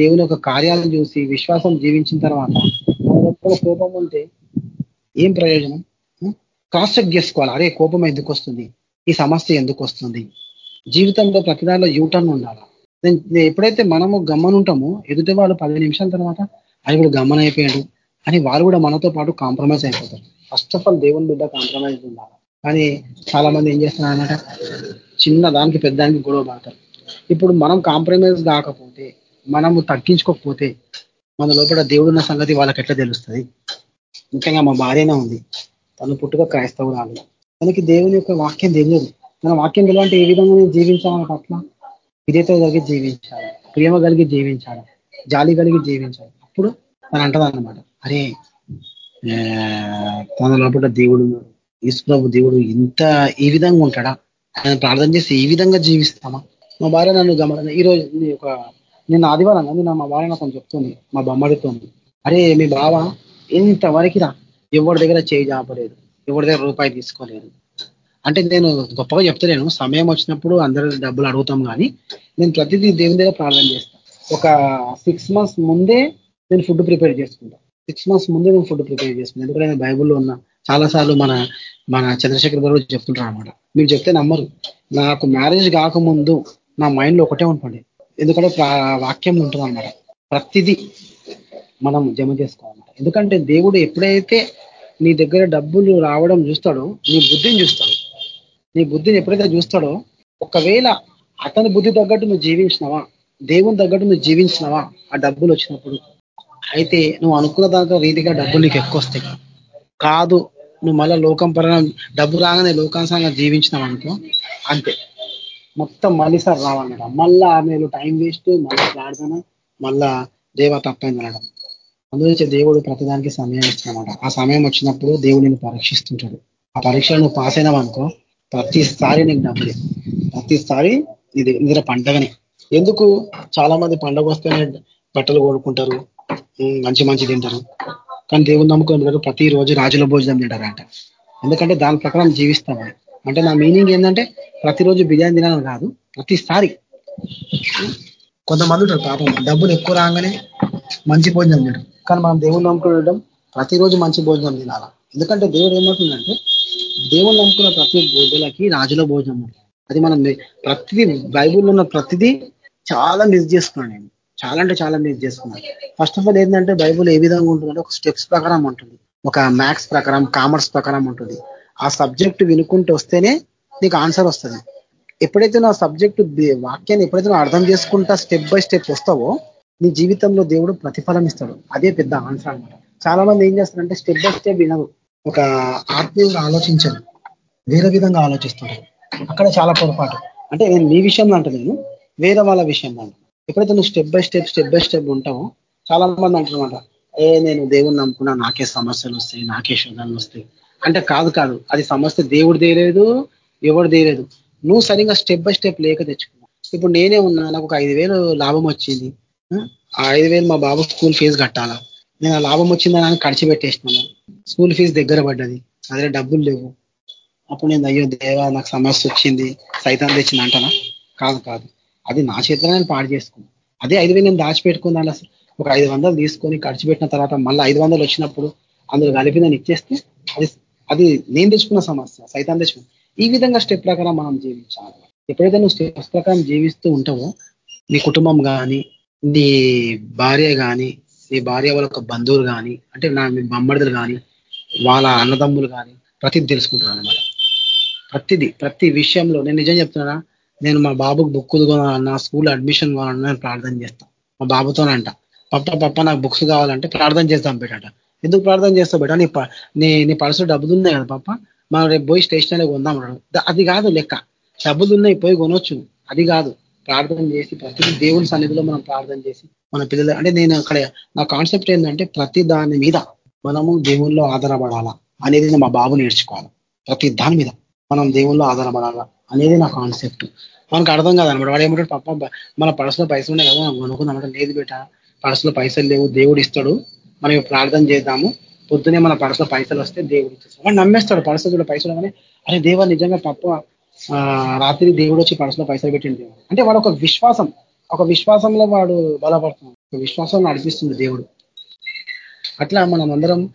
దేవుని యొక్క కార్యాలను చూసి విశ్వాసం జీవించిన తర్వాత మన కోపం ఉంటే ఏం ప్రయోజనం? క్రాస్ చెక్ చేసుకోవాలి అరే కోపం ఎందుకు వస్తుంది? ఈ సమస్య ఎందుకు వస్తుంది? జీవితంలో ప్రతిదానిలో యూటర్న్ ఉండాలా? ఎప్పుడైతే మనము గమ్మనుంటామో ఎదుటి వాళ్ళు పది నిమిషాల తర్వాత అది కూడా గమ్మన అయిపోయాడు అని వాళ్ళు కూడా మనతో పాటు కాంప్రమైజ్ అయిపోతారు. ఫస్ట్ ఆఫ్ ఆల్ దేవుని బిడ్డ కాంప్రమైజ్ ఉండాలి? కానీ చాలా మంది ఏం చేస్తున్నారు అనమాట చిన్న దానికి పెద్దానికి గొడవ పడతారు. ఇప్పుడు మనం కాంప్రమైజ్ కాకపోతే మనము తగ్గించుకోకపోతే మన లోపల దేవుడున్న సంగతి వాళ్ళకి ఎట్లా తెలుస్తుంది? ముఖ్యంగా మా భార్యనే ఉంది. తను పుట్టుక క్రైస్తవురాలు. తనకి దేవుని యొక్క వాక్యం తెలియదు. మన వాక్యం తెలియాలంటే ఏ విధంగా నేను జీవించాలని పట్ల? విధేత కలిగి జీవించాలి. ప్రేమ కలిగి జీవించాలి. జాలి కలిగి జీవించాలి. అప్పుడు తను అంటదన్నమాట. అరే తన లోపల దేవుడు ఈశ్వరపు దేవుడు ఇంత ఈ విధంగా ఉంటాడా? ఆయన ప్రార్థన చేసి ఈ విధంగా జీవిస్తామా? మా భార్య నన్ను గమన ఈరోజు ఒక నేను ఆదివారం కానీ నా మా భార్య నాకు చెప్తుంది మా బొమ్మడితో అరే మీ బావ ఇంతవరకు రా ఎవరి దగ్గర చేయి చాపలేదు ఎవరి దగ్గర రూపాయి తీసుకోలేదు. అంటే నేను గొప్పగా చెప్తలేను సమయం వచ్చినప్పుడు అందరూ డబ్బులు అడుగుతాం కానీ నేను ప్రతిదీ దేవుని దగ్గర ప్రార్థన చేస్తాను ఒక సిక్స్ మంత్స్ ముందే నేను ఫుడ్ ప్రిపేర్ చేసుకుంటా. సిక్స్ మంత్స్ ముందే నేను ఫుడ్ ప్రిపేర్ చేసుకుంటాను ఎందుకంటే నేను బైబుల్లో ఉన్న చాలాసార్లు మన మన చంద్రశేఖర్ గారు చెప్తుంటారు అనమాట మీరు చెప్తే నమ్మరు. నాకు మ్యారేజ్ కాకముందు నా మైండ్లో ఒకటే ఉంటుంది ఎందుకంటే వాక్యం ఉంటుంది అనమాట ప్రతిదీ మనం జమ చేసుకోవాలన్నమాట. ఎందుకంటే దేవుడు ఎప్పుడైతే నీ దగ్గర డబ్బులు రావడం చూస్తాడో నీ బుద్ధిని చూస్తాడు. నీ బుద్ధిని ఎప్పుడైతే చూస్తాడో ఒకవేళ అతని బుద్ధి తగ్గట్టు నువ్వు జీవించినవా దేవుని తగ్గట్టు నువ్వు జీవించినవా ఆ డబ్బులు వచ్చినప్పుడు అయితే నువ్వు అనుకున్న దాకా రీతిగా డబ్బులు నీకు ఎక్కువ వస్తాయి. కాదు నువ్వు మళ్ళా లోకం పరంగా డబ్బు రాగానే లోకాంశంగా జీవించినావు అనుకో అంతే. మొత్తం మళ్ళీ సార్ రావన్నట మళ్ళా నేను టైం వేస్ట్ మళ్ళీ ప్రార్థన మళ్ళా దేవ తప్పైంది అనడం. అందుకే దేవుడు ప్రతిదానికి సమయం ఇచ్చినమాట ఆ సమయం వచ్చినప్పుడు దేవుడు నేను పరీక్షిస్తుంటాడు. ఆ పరీక్షలో నువ్వు పాస్ అయినావు అనుకో ప్రతిసారి నీకు డబ్బులే ప్రతిసారి ఇది నిద్ర పండగనే. ఎందుకు? చాలా మంది పండగ వస్తేనే బట్టలు కోడుకుంటారు మంచి మంచి తింటారు. కానీ దేవుని నమ్ముకుని ప్రతి రోజు రాజుల భోజనం తింటారంట. ఎందుకంటే దాని ప్రకారం జీవిస్తామని అంటే నా మీనింగ్ ఏంటంటే ప్రతిరోజు బిర్యానీ తినాలని కాదు ప్రతిసారి. కొంతమంది ఉంటారు పాపం డబ్బులు ఎక్కువ రాగానే మంచి భోజనం తినడం కానీ మనం దేవుని నమ్ముకోవడం ప్రతిరోజు మంచి భోజనం తినాలా? ఎందుకంటే దేవుడు ఏమంటుందంటే దేవుని నమ్ముకున్న ప్రతి బోధలకి రాజుల భోజనం అది మనం ప్రతిదీ బైబుల్లో ఉన్న ప్రతిదీ చాలా మిస్ చేసుకున్నాను నేను. చాలా అంటే చాలా మిస్ చేసుకున్నాను ఫస్ట్ ఆఫ్ ఆల్ ఏంటంటే బైబుల్ ఏ విధంగా ఉంటుందంటే ఒక స్టెప్స్ ప్రకారం ఉంటుంది. ఒక మ్యాథ్స్ ప్రకారం కామర్స్ ప్రకారం ఉంటుంది. ఆ సబ్జెక్ట్ వినుకుంటూ వస్తేనే నీకు ఆన్సర్ వస్తుంది. ఎప్పుడైతే నా సబ్జెక్ట్ వాక్యాన్ని ఎప్పుడైతే నువ్వు అర్థం చేసుకుంటా స్టెప్ బై స్టెప్ వస్తావో నీ జీవితంలో దేవుడు ప్రతిఫలం ఇస్తాడు. అదే పెద్ద ఆన్సర్ అనమాట చాలా మంది ఏం చేస్తారంటే స్టెప్ బై స్టెప్ వినరు. ఒక ఆత్మీయంగా ఆలోచించరు. వేరే విధంగా ఆలోచిస్తాడు అక్కడ చాలా పొరపాటు. అంటే నేను మీ విషయంలో అంటే నేను వేరే వాళ్ళ విషయంలో ఎప్పుడైతే నువ్వు step by step step by step ఉంటావో చాలా మంది అంటున్నమాట ఏ నేను దేవుణ్ణి నమ్ముకున్నా నాకే సమస్యలు వస్తాయి నాకే శోధనలు వస్తాయి అంటే కాదు కాదు అది సమస్య దేవుడు దేయలేదు ఎవడు దేయలేదు నువ్వు సరిగా స్టెప్ బై స్టెప్ లేక తెచ్చుకున్నావు. ఇప్పుడు నేనే ఉన్నా నాకు ఒక ఐదు లాభం వచ్చింది. ఆ? ఐదు మా బాబు స్కూల్ ఫీజు కట్టాలా? నేను ఆ లాభం వచ్చిందని ఖర్చు పెట్టేసినాను. స్కూల్ ఫీజు దగ్గర పడ్డది. అదే డబ్బులు లేవు. అప్పుడు నేను అయ్యో దేవా నాకు సమస్య వచ్చింది సైతం తెచ్చింది అంటానా? కాదు కాదు. అది నా చేతిలో నేను పాడు చేసుకున్నాను అదే ఐదు వేలు నేను దాచిపెట్టుకున్నాను అసలు ఒక ఐదు వందలు తీసుకొని ఖర్చు పెట్టిన తర్వాత మళ్ళీ ఐదు వందలు వచ్చినప్పుడు అందులో కలిపి నేను ఇచ్చేస్తే అది అది నేను తెచ్చుకున్న సమస్య సైతాన్ తెచ్చుకున్న. ఈ విధంగా స్టెప్ ప్రకారం మనం జీవించాలి. ఎప్పుడైతే నువ్వు స్టెప్స్ ప్రకారం జీవిస్తూ ఉంటావో నీ కుటుంబం కానీ నీ భార్య కానీ నీ భార్య వాళ్ళ బంధువులు కానీ అంటే నా మీ బమ్మడిదలు కానీ వాళ్ళ అన్నదమ్ములు కానీ ప్రతిది తెలుసుకుంటారు అనమాట ప్రతిది ప్రతి విషయంలో నేను నిజం చెప్తున్నా నేను మా బాబుకు బుక్కులు కొనాలన్నా స్కూల్ అడ్మిషన్ కొనాలన్నా ప్రార్థన చేస్తాను మా బాబుతోనంట పప్ప పప్ప నాకు బుక్స్ కావాలంటే ప్రార్థన చేస్తాం బేటట ఎందుకు ప్రార్థన చేస్తావు బేటా నీ నీ నీ పర్సులో డబ్బులు ఉన్నాయి కదా పాప? మనం రేపు పోయి స్టేషనరీ కొందాం అది కాదు లెక్క. డబ్బులు ఉన్నాయి పోయి కొనొచ్చు. అది కాదు. ప్రార్థన చేసి ప్రతి దేవుని సన్నిధిలో మనం ప్రార్థన చేసి మన పిల్లలు అంటే నేను అక్కడ నా కాన్సెప్ట్ ఏంటంటే ప్రతి దాని మీద మనము దేవుల్లో ఆధారపడాలా అనేది మా బాబు నేర్చుకోవాలి. ప్రతి దాని మీద మనం దేవుల్లో ఆధారపడాలా అనేది నా కాన్సెప్ట్. మనకు అర్థం కాదనమాట. వాడు ఏమంటాడు? పప్ప మన పర్సులో పైసలు ఉన్నాయి కదా మనం కొనుక్కుందామంటే లేదు బేట పర్సులో పైసలు లేవు దేవుడు ఇస్తాడు. మనం ప్రార్థన చేద్దాము. పొద్దునే మన పడసలో పైసలు వస్తే దేవుడు ఇచ్చేస్తాడు. వాడు నమ్మేస్తాడు పర్సులో పైసలు కానీ అరే దేవ నిజంగా తప్ప రాత్రి దేవుడు వచ్చి పర్సులో పైసలు పెట్టింది అంటే వాడు ఒక విశ్వాసం ఒక విశ్వాసంలో వాడు బలపడుతున్నాడు. ఒక విశ్వాసం నడిపిస్తుంది దేవుడు. అట్లా మనం అందరం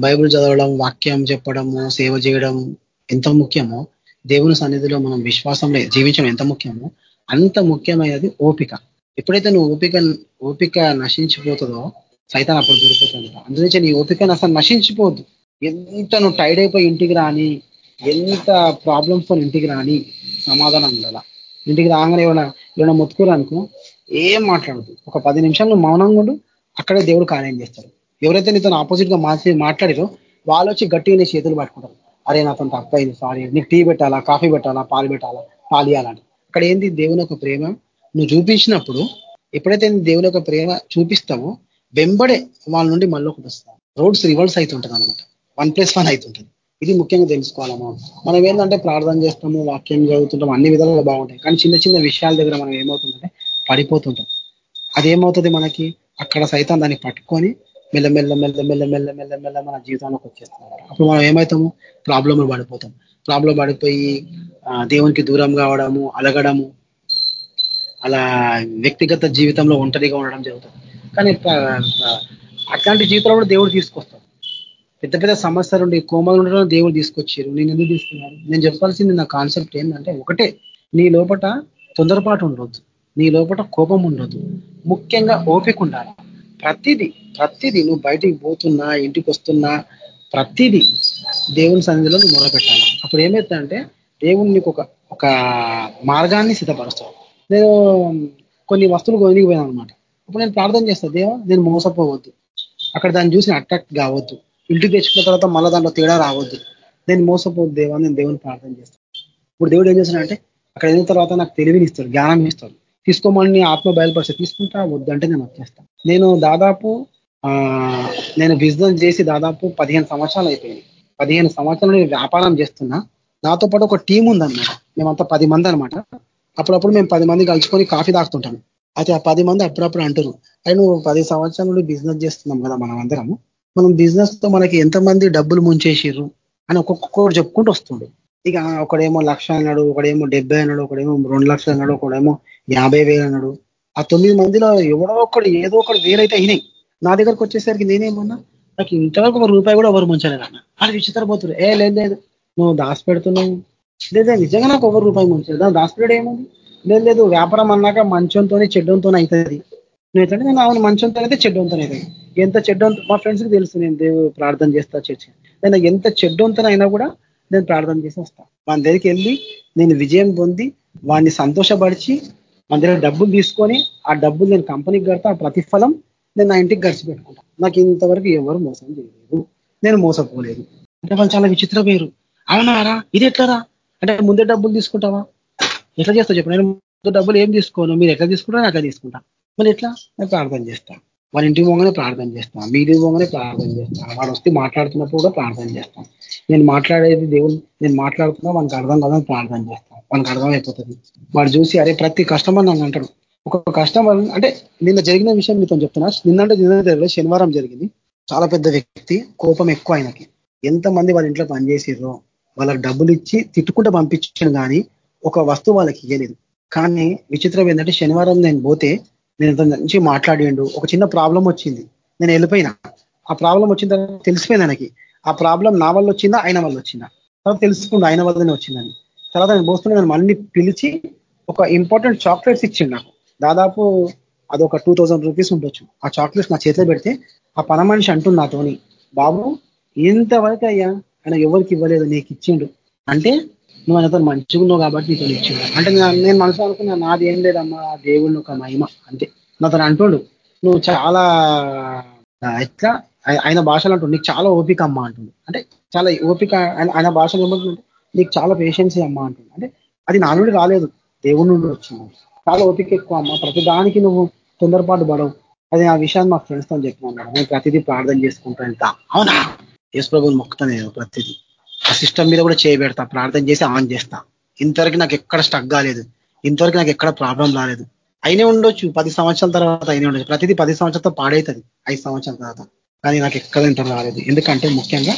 బైబుల్ చదవడం వాక్యం చెప్పడము సేవ చేయడం ఎంత ముఖ్యమో దేవుని సన్నిధిలో మనం విశ్వాసంలో జీవించడం ఎంత ముఖ్యమో అంత ముఖ్యమైనది ఓపిక. ఎప్పుడైతే నువ్వు ఓపిక ఓపిక నశించిపోతుందో సైతాన్ అప్పుడు దొరికిపోతుంది అందుకే నీ ఓపికను అసలు నశించిపోద్దు ఎంత నువ్వు టైడ్ అయిపోయి ఇంటికి రాని ఎంత ప్రాబ్లమ్స్తో ఇంటికి రాని సమాధానం ఉండాల? ఇంటికి రాగానే ఏమైనా ఏమైనా మొత్తుకోరనుకో ఏం మాట్లాడదు ఒక పది నిమిషాలు మౌనంగా ఉండు అక్కడే దేవుడు కార్యం చేస్తారు ఎవరైతే నీతో ఆపోజిట్గా మాట్లాడిరో వాళ్ళు వచ్చి గట్టిగా నీ చేతులు పట్టుకుంటారు. అరే నాతో తప్పైంది సారీ నీకు టీ పెట్టాలా కాఫీ పెట్టాలా పాలు పెట్టాలా పాలు ఇవ్వాలంటే అక్కడ ఏంది? దేవుని యొక్క ప్రేమ. నువ్వు చూపించినప్పుడు ఎప్పుడైతే దేవుని యొక్క ప్రేమ చూపిస్తావో వెంబడే వాళ్ళ నుండి మళ్ళీ ఒకటి వస్తాం రోడ్స్ రివర్స్ అవుతుంటుంది అనమాట వన్ ప్లస్ వన్ అవుతుంటుంది ఇది ముఖ్యంగా తెలుసుకోవాలమ్మా మనం? ఏంటంటే ప్రార్థన చేస్తాము వాక్యం చదువుతుంటాం అన్ని విధాలుగా బాగుంటాయి. కానీ చిన్న చిన్న విషయాల దగ్గర మనం ఏమవుతుందంటే పడిపోతుంటాం. అదేమవుతుంది మనకి? అక్కడ సైతం దాన్ని పట్టుకొని మెల్లమెల్ల మెల్ల మెల్ల మెల్ల మెల్ల మెల్ల మన జీవితంలోకి వచ్చేస్తున్నారు అప్పుడు మనం ఏమవుతాము? ప్రాబ్లంలో పడిపోతాం. ప్రాబ్లం పడిపోయి దేవునికి దూరం కావడము అలగడము అలా వ్యక్తిగత జీవితంలో ఒంటరిగా ఉండడం జరుగుతుంది. కానీ అట్లాంటి జీవితంలో కూడా దేవుడు తీసుకొస్తాడు. పెద్ద పెద్ద సమస్యలు ఉండి కోమలు ఉండడం దేవుడు తీసుకొచ్చారు. నేను ఎందుకు తీసుకున్నాను? నేను చెప్పాల్సింది నా కాన్సెప్ట్ ఏంటంటే ఒకటే నీ లోపట తొందరపాటు ఉండొద్దు. నీ లోపట కోపం ఉండదు ముఖ్యంగా ఓపిక ఉండాలి. ప్రతిదీ ప్రతిదీ నువ్వు బయటికి పోతున్నా ఇంటికి వస్తున్నా ప్రతిదీ దేవుని సన్నిధిలో నువ్వు మొదలుపెట్టాలి అప్పుడు ఏమవుతుందంటే దేవుని నీకు ఒక ఒక మార్గాన్ని సిద్ధపరుస్తాడు. నేను కొన్ని వస్తువులు కొనికి పోయాను అనమాట అప్పుడు నేను ప్రార్థన చేస్తాను దేవా నేను మోసపోవద్దు. అక్కడ దాన్ని చూసి అట్రాక్ట్ కావద్దు. ఇంటికి తెచ్చుకున్న తర్వాత మళ్ళీ దాంట్లో తేడా రావద్దు. నేను మోసపోవద్దు దేవా నేను దేవుని ప్రార్థన చేస్తాను ఇప్పుడు దేవుడు ఏం చేస్తాడంటే అక్కడ అయిన తర్వాత నాకు తెలివిని ఇస్తాడు జ్ఞానం ఇస్తాడు. తీసుకోమని ఆత్మ బయలుపరిస్తే తీసుకుంటా వద్దంటే నేను వచ్చేస్తాను నేను దాదాపు నేను బిజినెస్ చేసి దాదాపు పదిహేను సంవత్సరాలు అయిపోయింది. పదిహేను సంవత్సరాలు నేను వ్యాపారం చేస్తున్నా. నాతో పాటు ఒక టీం ఉందన్నమాట. మేమంతా పది మంది అనమాట అప్పుడప్పుడు మేము పది మంది కలుసుకొని కాఫీ తాగుతుంటాను అయితే ఆ పది మంది అప్పుడప్పుడు అంటారు అయి నువ్వు పది సంవత్సరాల నుండి బిజినెస్ చేస్తున్నాం కదా మనం అందరము మనం బిజినెస్తో మనకి ఎంతమంది డబ్బులు ముంచేసిర్రు? అని ఒక్కొక్కరు చెప్పుకుంటూ వస్తుండే. ఇక ఒకడేమో లక్ష అన్నాడు ఒకడేమో డెబ్బై అన్నాడు ఒకడేమో రెండు లక్షలు అన్నాడు ఒకడేమో యాభై వేలు అన్నాడు. ఆ తొమ్మిది మందిలో ఎవడో ఒకడు ఏదో ఒకటి వేలైతే అయినాయి. నా దగ్గరకు వచ్చేసరికి నేనేమన్నా నాకు ఇంతవరకు ఒక రూపాయి కూడా ఎవరు ముంచలేదన్న అది విచిత్రపోతున్నారు ఏ లేదు లేదు. నువ్వు దాచిపెడుతున్నావు. లేదా. నిజంగా నాకు ఎవరు రూపాయి ముంచలేదు. దాని దాచిపెట్టడం ఏముంది? లేదు లేదు వ్యాపారం అన్నాక మంచంతోనే చెడ్డంతో అవుతుంది నేనంటే నేను అవును మంచంతో అయితే చెడ్డంతో అవుతుంది ఎంత చెడ్డంతో మా ఫ్రెండ్స్కి తెలుసు నేను దేవు ప్రార్థన చేస్తా చర్చ నేను ఎంత చెడ్డంతోనైనా కూడా నేను ప్రార్థన చేసి వస్తాను మన దగ్గరికి వెళ్ళి నేను విజయం పొంది వాడిని సంతోషపరిచి మన దగ్గర డబ్బులు తీసుకొని ఆ డబ్బులు నేను కంపెనీకి కడతా ఆ ప్రతిఫలం నేను నా ఇంటికి గడిచి పెట్టుకుంటాను నాకు ఇంతవరకు ఎవరు మోసం చేయలేదు. నేను మోసపోలేదు. అంటే వాళ్ళు చాలా విచిత్ర పేరు అవునారా? ఇది ఎట్లారా? అంటే ముందే డబ్బులు తీసుకుంటావా? ఎట్లా చేస్తా చెప్పు? నేను డబ్బులు ఏం తీసుకోను? మీరు ఎట్లా తీసుకుంటారో అట్లా తీసుకుంటా. మరి ఎట్లా? నేను ప్రార్థన చేస్తా. వాళ్ళ ఇంటి పోగానే ప్రార్థన చేస్తాను మీ ఇంటి పోగానే ప్రార్థన చేస్తాను వాడు వస్తే మాట్లాడుతున్నప్పుడు కూడా ప్రార్థన చేస్తాను నేను మాట్లాడేది దేవుడు నేను మాట్లాడుతున్నా వాళ్ళకి అర్థం కాదని ప్రార్థన చేస్తాను వానికి అర్థం అయిపోతుంది. వాడు చూసి అరే ప్రతి కస్టమర్ నన్ను అంటాడు. ఒక కస్టమర్ అంటే నిన్న జరిగిన విషయం మీతో చెప్తున్నా. నిన్నంటే నిన్న శనివారం జరిగింది. చాలా పెద్ద వ్యక్తి కోపం ఎక్కువ ఆయనకి. ఎంతమంది వాళ్ళ ఇంట్లో పనిచేసారో వాళ్ళకి డబ్బులు ఇచ్చి తిట్టుకుంటూ పంపించాను కానీ ఒక వస్తువు వాళ్ళకి ఇవ్వలేదు కానీ విచిత్రం ఏంటంటే శనివారం నేను పోతే నేను నుంచి మాట్లాడిండు. ఒక చిన్న ప్రాబ్లం వచ్చింది. నేను వెళ్ళిపోయినా. ఆ ప్రాబ్లం వచ్చిన తర్వాత తెలిసిపోయింది ఆయనకి. ఆ ప్రాబ్లం నా వల్ల వచ్చిందా? ఆయన వల్ల వచ్చిందా? తర్వాత తెలుసుకుండు ఆయన వల్లనే వచ్చిందని. తర్వాత నేను పోస్తుంటే నేను మళ్ళీ పిలిచి ఒక ఇంపార్టెంట్ చాక్లెట్స్ ఇచ్చిండు నాకు. దాదాపు అదొక టూ థౌసండ్ రూపీస్ ఉండొచ్చు. ఆ చాక్లెట్స్ నా చేతిలో పెడితే ఆ పన మనిషి అంటుంది నాతోని బాబు ఇంతవరకు అయ్యా ఆయన ఎవరికి ఇవ్వలేదు నీకు ఇచ్చిండు. అంటే నువ్వు ఆయనతో మంచిగా ఉన్నావు కాబట్టి నీతో ఇచ్చిండు అంటే నేను మనసు అనుకున్నా నాది ఏం లేదమ్మా దేవుడిని ఒక మహిమ అంతే. నాతో అంటుండు నువ్వు చాలా ఎట్లా ఆయన భాషలు అంటుండు నీకు చాలా ఓపిక అమ్మ అంటుంది అంటే చాలా ఓపిక ఆయన భాషలు ఏమంటుందంటే నీకు చాలా పేషెన్సీ అమ్మ అంటుంది అంటే అది నా నుండి రాలేదు దేవుడి నుండి వచ్చింది. చాలా ఓపిక ఎక్కువ అమ్మ ప్రతి దానికి నువ్వు తొందరపాటు పడవు. అది ఆ విషయాన్ని మా ఫ్రెండ్స్తో చెప్పిన నేను ప్రతిదీ ప్రార్థన చేసుకుంటా వెళ్తా. అవునా? యేసు ప్రభుని మొక్కుతా నేను ప్రతిదీ. ఆ సిస్టమ్ మీద కూడా చేయబెడతా ప్రార్థన చేసి ఆన్ చేస్తా. ఇంతవరకు నాకు ఎక్కడ స్టక్ కాలేదు. ఇంతవరకు నాకు ఎక్కడ ప్రాబ్లం రాలేదు. అయినే ఉండొచ్చు పది సంవత్సరాల తర్వాత అయినే ఉండొచ్చు. ప్రతిదీ పది సంవత్సరాలతో పాడవుతుంది ఐదు సంవత్సరాల తర్వాత. కానీ నాకు ఎక్కడ ఇంత రాలేదు. ఎందుకంటే ముఖ్యంగా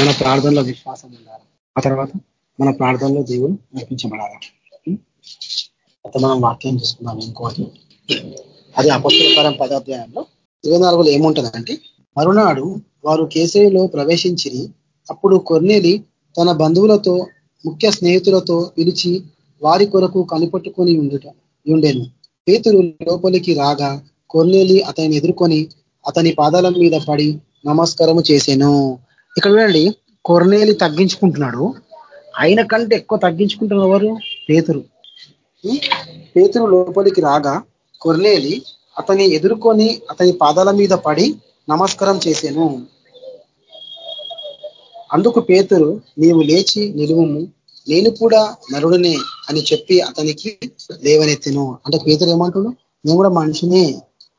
మన ప్రార్థనలో విశ్వాసం ఉండాలి. ఆ తర్వాత మన ప్రార్థనలో దేవుడు నడిపించబడాలి. మనం వాక్యం చూసుకున్నాం ఇంకోటి. అది అపస్తులకరం పదాధ్యాయంలో ఇరవై నాలుగులో ఏముంటుందంటే మరునాడు వారు కేసరిలో ప్రవేశించిరి అప్పుడు కొర్నేలి తన బంధువులతో ముఖ్య స్నేహితులతో పిలిచి వారి కొరకు కనిపెట్టుకొని ఉండుట ఉండేను పేతురు లోపలికి రాగా కొర్నేలి అతన్ని ఎదుర్కొని అతని పాదాల మీద పడి నమస్కారము చేశాను ఇక్కడ చూడండి కొర్నేలి తగ్గించుకుంటున్నాడు. ఆయన కంటే ఎక్కువ తగ్గించుకుంటున్న ఎవరు? పేతురు. పేతురు లోపలికి రాగా కొర్నేలి అతని ఎదుర్కొని అతని పాదాల మీద పడి నమస్కారం చేశాను అందుకు పేతురు నీవు లేచి నిలువము నేను కూడా నరుడనే అని చెప్పి అతనికి లేవనెత్తిను. అంటే పేతురు ఏమంటుడు నేను కూడా మనిషినే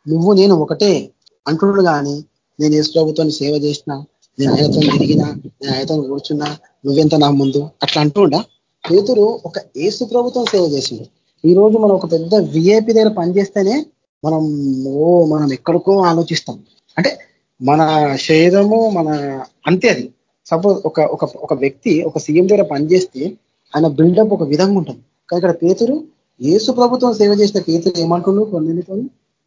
నువ్వు నేను ఒకటే అంటున్నాడు. కానీ నేను యేసు ప్రభుత్వం సేవ చేసిన నేను ఆయనతో తిరిగినా నేను ఆయనతో కూర్చున్నా నువ్వెంత నా ముందు? అట్లా అంటుండా. పేతురు ఒక ఏసు ప్రభుత్వం సేవ చేసిండు. ఈ రోజు మనం ఒక పెద్ద విఐపి దగ్గర పనిచేస్తేనే మనం ఓ మనం ఎక్కడికో ఆలోచిస్తాం. అంటే మన శరీరము మన అంతే అది. సపోజ్ ఒక ఒక ఒక వ్యక్తి ఒక సీఎం దగ్గర పనిచేస్తే ఆయన బిల్డప్ ఒక విధంగా ఉంటుంది. కానీ ఇక్కడ పేతురు ఏసు ప్రభుత్వం సేవ చేసిన పేతురు ఏమంటున్నావు కొన్నితో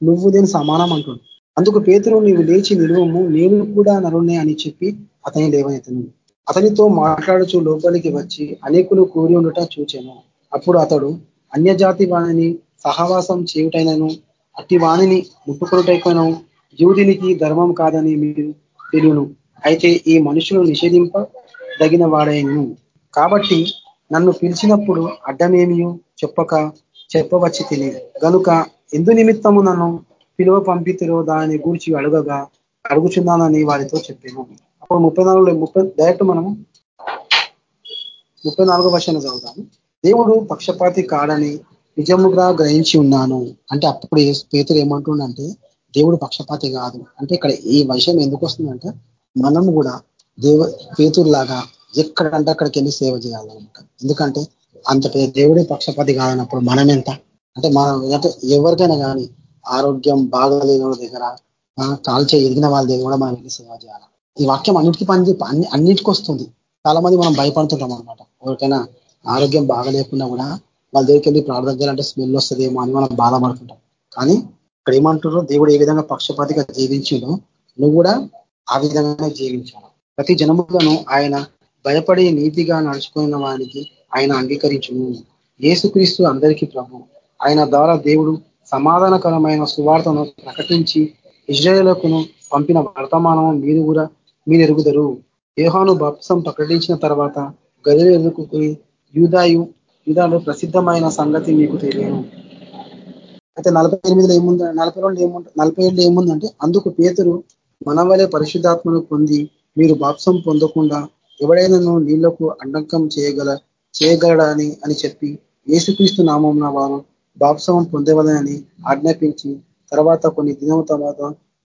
నువ్వు దేని సమానం అంటుండు. అందుకు పేతురు నీవు లేచి నిలువము నేను కూడా నరుణ్ణే అని చెప్పి అతని లేవనెత్తను. అతనితో మాట్లాడుచు లోపలికి వచ్చి అనేకులు కూరి ఉండట చూచాను. అప్పుడు అతడు అన్యజాతి వాణిని సహవాసం చేయుటైనను అట్టి వాణిని ముట్టుకొనుటైకను యూదినికి ధర్మం కాదని మీరు తెలియను. అయితే ఈ మనుషులు నిషేధింపదగిన వాడైను కాబట్టి నన్ను పిలిచినప్పుడు అడ్డమేమియో చెప్పక చెప్పవచ్చి తిని గనుక ఎందు నిమిత్తము నన్ను పిలువ పంపితురో దాని గురించి అడగగా అడుగుచున్నానని వారితో చెప్పాను. అప్పుడు ముప్పై నాలుగులో ముప్పై డైరెక్ట్ మనము ముప్పై నాలుగో వర్షాన్ని చదువుతాము. దేవుడు పక్షపాతి కాడని నిజముగా గ్రహించి ఉన్నాను. అంటే అప్పుడు పేతులు ఏమంటుండంటే దేవుడు పక్షపాతి కాదు. అంటే ఇక్కడ ఈ విషయం ఎందుకు వస్తుందంటే మనం కూడా దేవ పేతుల్లాగా ఎక్కడంటే అక్కడికి వెళ్ళి సేవ చేయాలన్నమాట. ఎందుకంటే అంత దేవుడే పక్షపాతి కాదన్నప్పుడు మనం ఎంత అంటే మనం అంటే ఎవరికైనా కానీ ఆరోగ్యం బాగాలేని దగ్గర కాల్చే ఎదిగిన వాళ్ళ దగ్గర కూడా మనం వెళ్ళి సేవ చేయాలి? ఈ వాక్యం అన్నిటికీ పని అన్ని అన్నిటికి వస్తుంది. చాలా మంది మనం భయపడుతుంటాం అనమాట ఎవరికైనా ఆరోగ్యం బాగలేకుండా కూడా వాళ్ళ దగ్గరికి వెళ్ళి ప్రార్థన చేయాలంటే స్మెల్ వస్తుందేమో అని మనం బాధపడుతుంటాం. కానీ ఇక్కడ ఏమంటారో దేవుడు ఏ విధంగా పక్షపాతిగా జీవించిండో నువ్వు కూడా ఆ విధంగానే జీవించాలి ప్రతి జనములను ఆయన భయపడి నీతిగా నడుచుకున్న వారికి ఆయన అంగీకరించును. ఏసుక్రీస్తు అందరికీ ప్రభు. ఆయన ద్వారా దేవుడు సమాధానకరమైన సువార్తను ప్రకటించి ఇజ్రాయేలకును పంపిన వర్తమానం మీరు కూడా మీరు ఎరుగుదరు యోహాను బాప్సం ప్రకటించిన తర్వాత గదిలో ఎదుర్కొని యూదాయు విధాలు ప్రసిద్ధమైన సంగతి మీకు తెలియను. అయితే నలభై ఎనిమిదిలో ఏముంది నలభై రెండు ఏముంది నలభై ఏళ్ళు ఏముందంటే అందుకు పేతురు మన వలె పరిశుద్ధాత్మను పొంది మీరు బాప్సం పొందకుండా ఎవడైనాను నీళ్ళకు అండంకం చేయగల చేయగలడని అని చెప్పి ఏసుక్రీస్తు నామం వారు బాప్సం పొందేవలని ఆజ్ఞాపించి తర్వాత కొన్ని దినం తర్వాత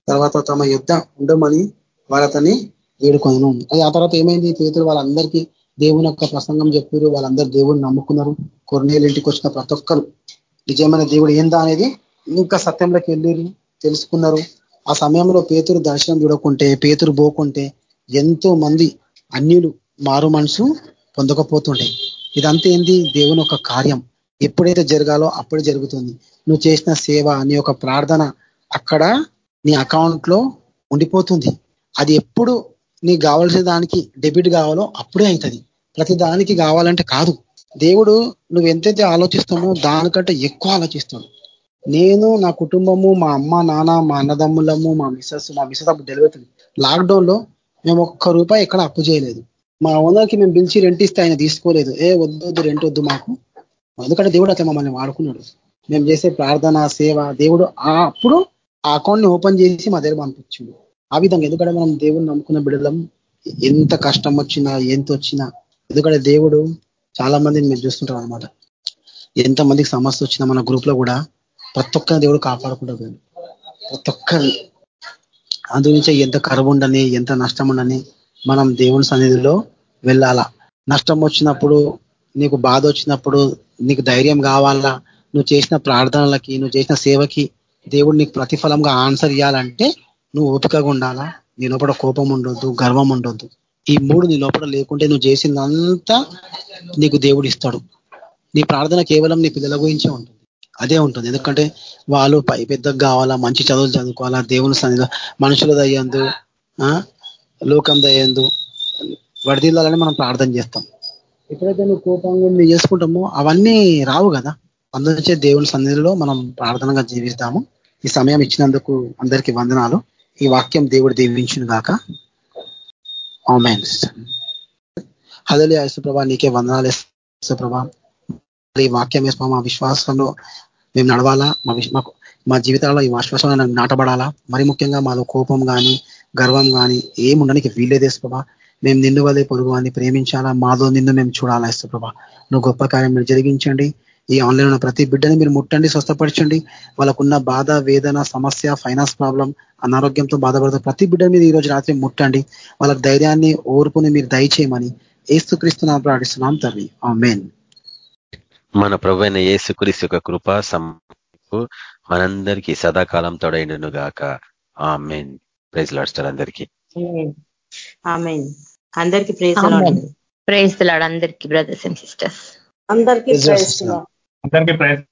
తర్వాత తమ యుద్ధ ఉండమని వాళ్ళతని వేడుకొనను. ఆ తర్వాత ఏమైంది? పేతులు వాళ్ళందరికీ దేవుని యొక్క ప్రసంగం చెప్పారు. వాళ్ళందరూ దేవుని నమ్ముకున్నారు. కొన్నేళ్ళ ఇంటికి వచ్చిన ప్రతి ఒక్కరు. నిజమైన దేవుడు ఏందా అనేది ఇంకా సత్యంలోకి వెళ్ళారు తెలుసుకున్నారు. ఆ సమయంలో పేతురు దర్శనం చూడకుంటే పేతురు పోకుంటే ఎంతో మంది అన్యులు మారు మనసు పొందకపోతుండే. ఇదంతా ఏంది? దేవుని ఒక కార్యం. ఎప్పుడైతే జరగాలో అప్పుడే జరుగుతుంది. నువ్వు చేసిన సేవ నీ యొక్క ప్రార్థన అక్కడ నీ అకౌంట్లో ఉండిపోతుంది. అది ఎప్పుడు నీకు కావాల్సిన దానికి డెబిట్ కావాలో అప్పుడే అవుతుంది. ప్రతి దానికి కావాలంటే కాదు. దేవుడు నువ్వు ఎంతైతే ఆలోచిస్తామో దానికంటే ఎక్కువ ఆలోచిస్తాడు. నేను నా కుటుంబము మా అమ్మ నాన్న మా అన్నదమ్ములము మా మిసెస్ మా మిసెస్ అప్పుడు డెలివరీ లాక్డౌన్లో మేము ఒక్క రూపాయి ఎక్కడ అప్పు చేయలేదు. మా ఓనర్కి మేము పిలిచి రెంట్ ఇస్తే ఆయన తీసుకోలేదు. ఏ వద్దు వద్దు రెంట్ వద్దు మాకు. ఎందుకంటే దేవుడు అట్లా మమ్మల్ని వాడుకున్నాడు. మేము చేసే ప్రార్థన సేవ దేవుడు అప్పుడు ఆ అకౌంట్ని ఓపెన్ చేసి మా దగ్గర పంపించిండు. ఆ విధంగా ఎందుకంటే మనం దేవుడిని నమ్ముకున్న బిడలం ఎంత కష్టం వచ్చినా ఎంత వచ్చినా ఎందుకంటే దేవుడు చాలా మందిని మేము చూస్తుంటారు అనమాట ఎంత మందికి సమస్య వచ్చినా మన గ్రూప్లో కూడా ప్రతి ఒక్క దేవుడు కాపాడకుండా ప్రతి ఒక్కరి అందుగురించి ఎంత కరువు ఉండని ఎంత నష్టం ఉండని మనం దేవుని సన్నిధిలో వెళ్ళాలా. నష్టం వచ్చినప్పుడు నీకు బాధ వచ్చినప్పుడు నీకు ధైర్యం కావాలా నువ్వు చేసిన ప్రార్థనలకి నువ్వు చేసిన సేవకి దేవుడు నీకు ప్రతిఫలంగా ఆన్సర్ ఇవ్వాలంటే నువ్వు ఓపికగా ఉండాలా? నీ లోపల కోపం ఉండొద్దు గర్వం ఉండొద్దు. ఈ మూడు నీ లోపల లేకుంటే నువ్వు చేసిందంతా నీకు దేవుడు ఇస్తాడు. నీ ప్రార్థన కేవలం నీ పిల్లల గురించే ఉంటుంది. అదే ఉంటుంది. ఎందుకంటే వాళ్ళు పై పెద్దకు కావాలా మంచి చదువులు చదువుకోవాలా దేవుని సన్నిధిలో మనుషుల దయ్యందు లోకం దయ్యందు వడిదిల్లాలని మనం ప్రార్థన చేస్తాం. ఎప్పుడైతే నువ్వు కోపంగా చేసుకుంటామో అవన్నీ రావు కదా. అందుకే దేవుని సన్నిధిలో మనం ప్రార్థనగా జీవిస్తాము. ఈ సమయం ఇచ్చినందుకు అందరికీ వందనాలు. ఈ వాక్యం దేవుడు దీవించిన గాక. హదలి యేసుప్రభ నీకే వందనాలు. యేసుప్రభ ఈ వాక్యం వేసుకో మా విశ్వాసంలో మేము నడవాలా? మా మాకు మా జీవితాల్లో ఈ ఆశ్వాసం నాటబడాలా? మరి ముఖ్యంగా మాలో కోపం కానీ గర్వం కానీ ఏముండడానికి వీల్లేదేసు మేము నిన్ను వదే పొరుగు అని ప్రేమించాలా? మాలో నిన్ను మేము చూడాలా ఇస్తు ప్రభా నువ్వు గొప్ప కార్యం మీరు జరిగించండి. ఈ ఆన్లైన్ ఉన్న ప్రతి బిడ్డని మీరు ముట్టండి స్వస్థపరచండి. వాళ్ళకున్న బాధ వేదన సమస్య ఫైనాన్స్ ప్రాబ్లం అనారోగ్యంతో బాధపడుతున్న ప్రతి బిడ్డని మీరు ఈ రోజు రాత్రి ముట్టండి. వాళ్ళ ధైర్యాన్ని ఓర్పుని మీరు దయచేయమని ఏసుక్రీస్తు నా ప్రార్థిస్తున్నాం తల్లి ఆ మెయిన్ మన ప్రభు అయిన ఏసుక్రీస్తు యొక్క కృప మనందరికీ సదాకాలం తొడైండును గాక. ఆ మెయిన్ ప్రైజ్ లాడ్స్తారు అందరికీ. అందరికీ ప్రైజ్ ప్రైజ్ లాడ్ అందరికీ బ్రదర్స్ అండ్ సిస్టర్స్. అందరికీ ప్రైజ్ అందరికీ ప్రైజ్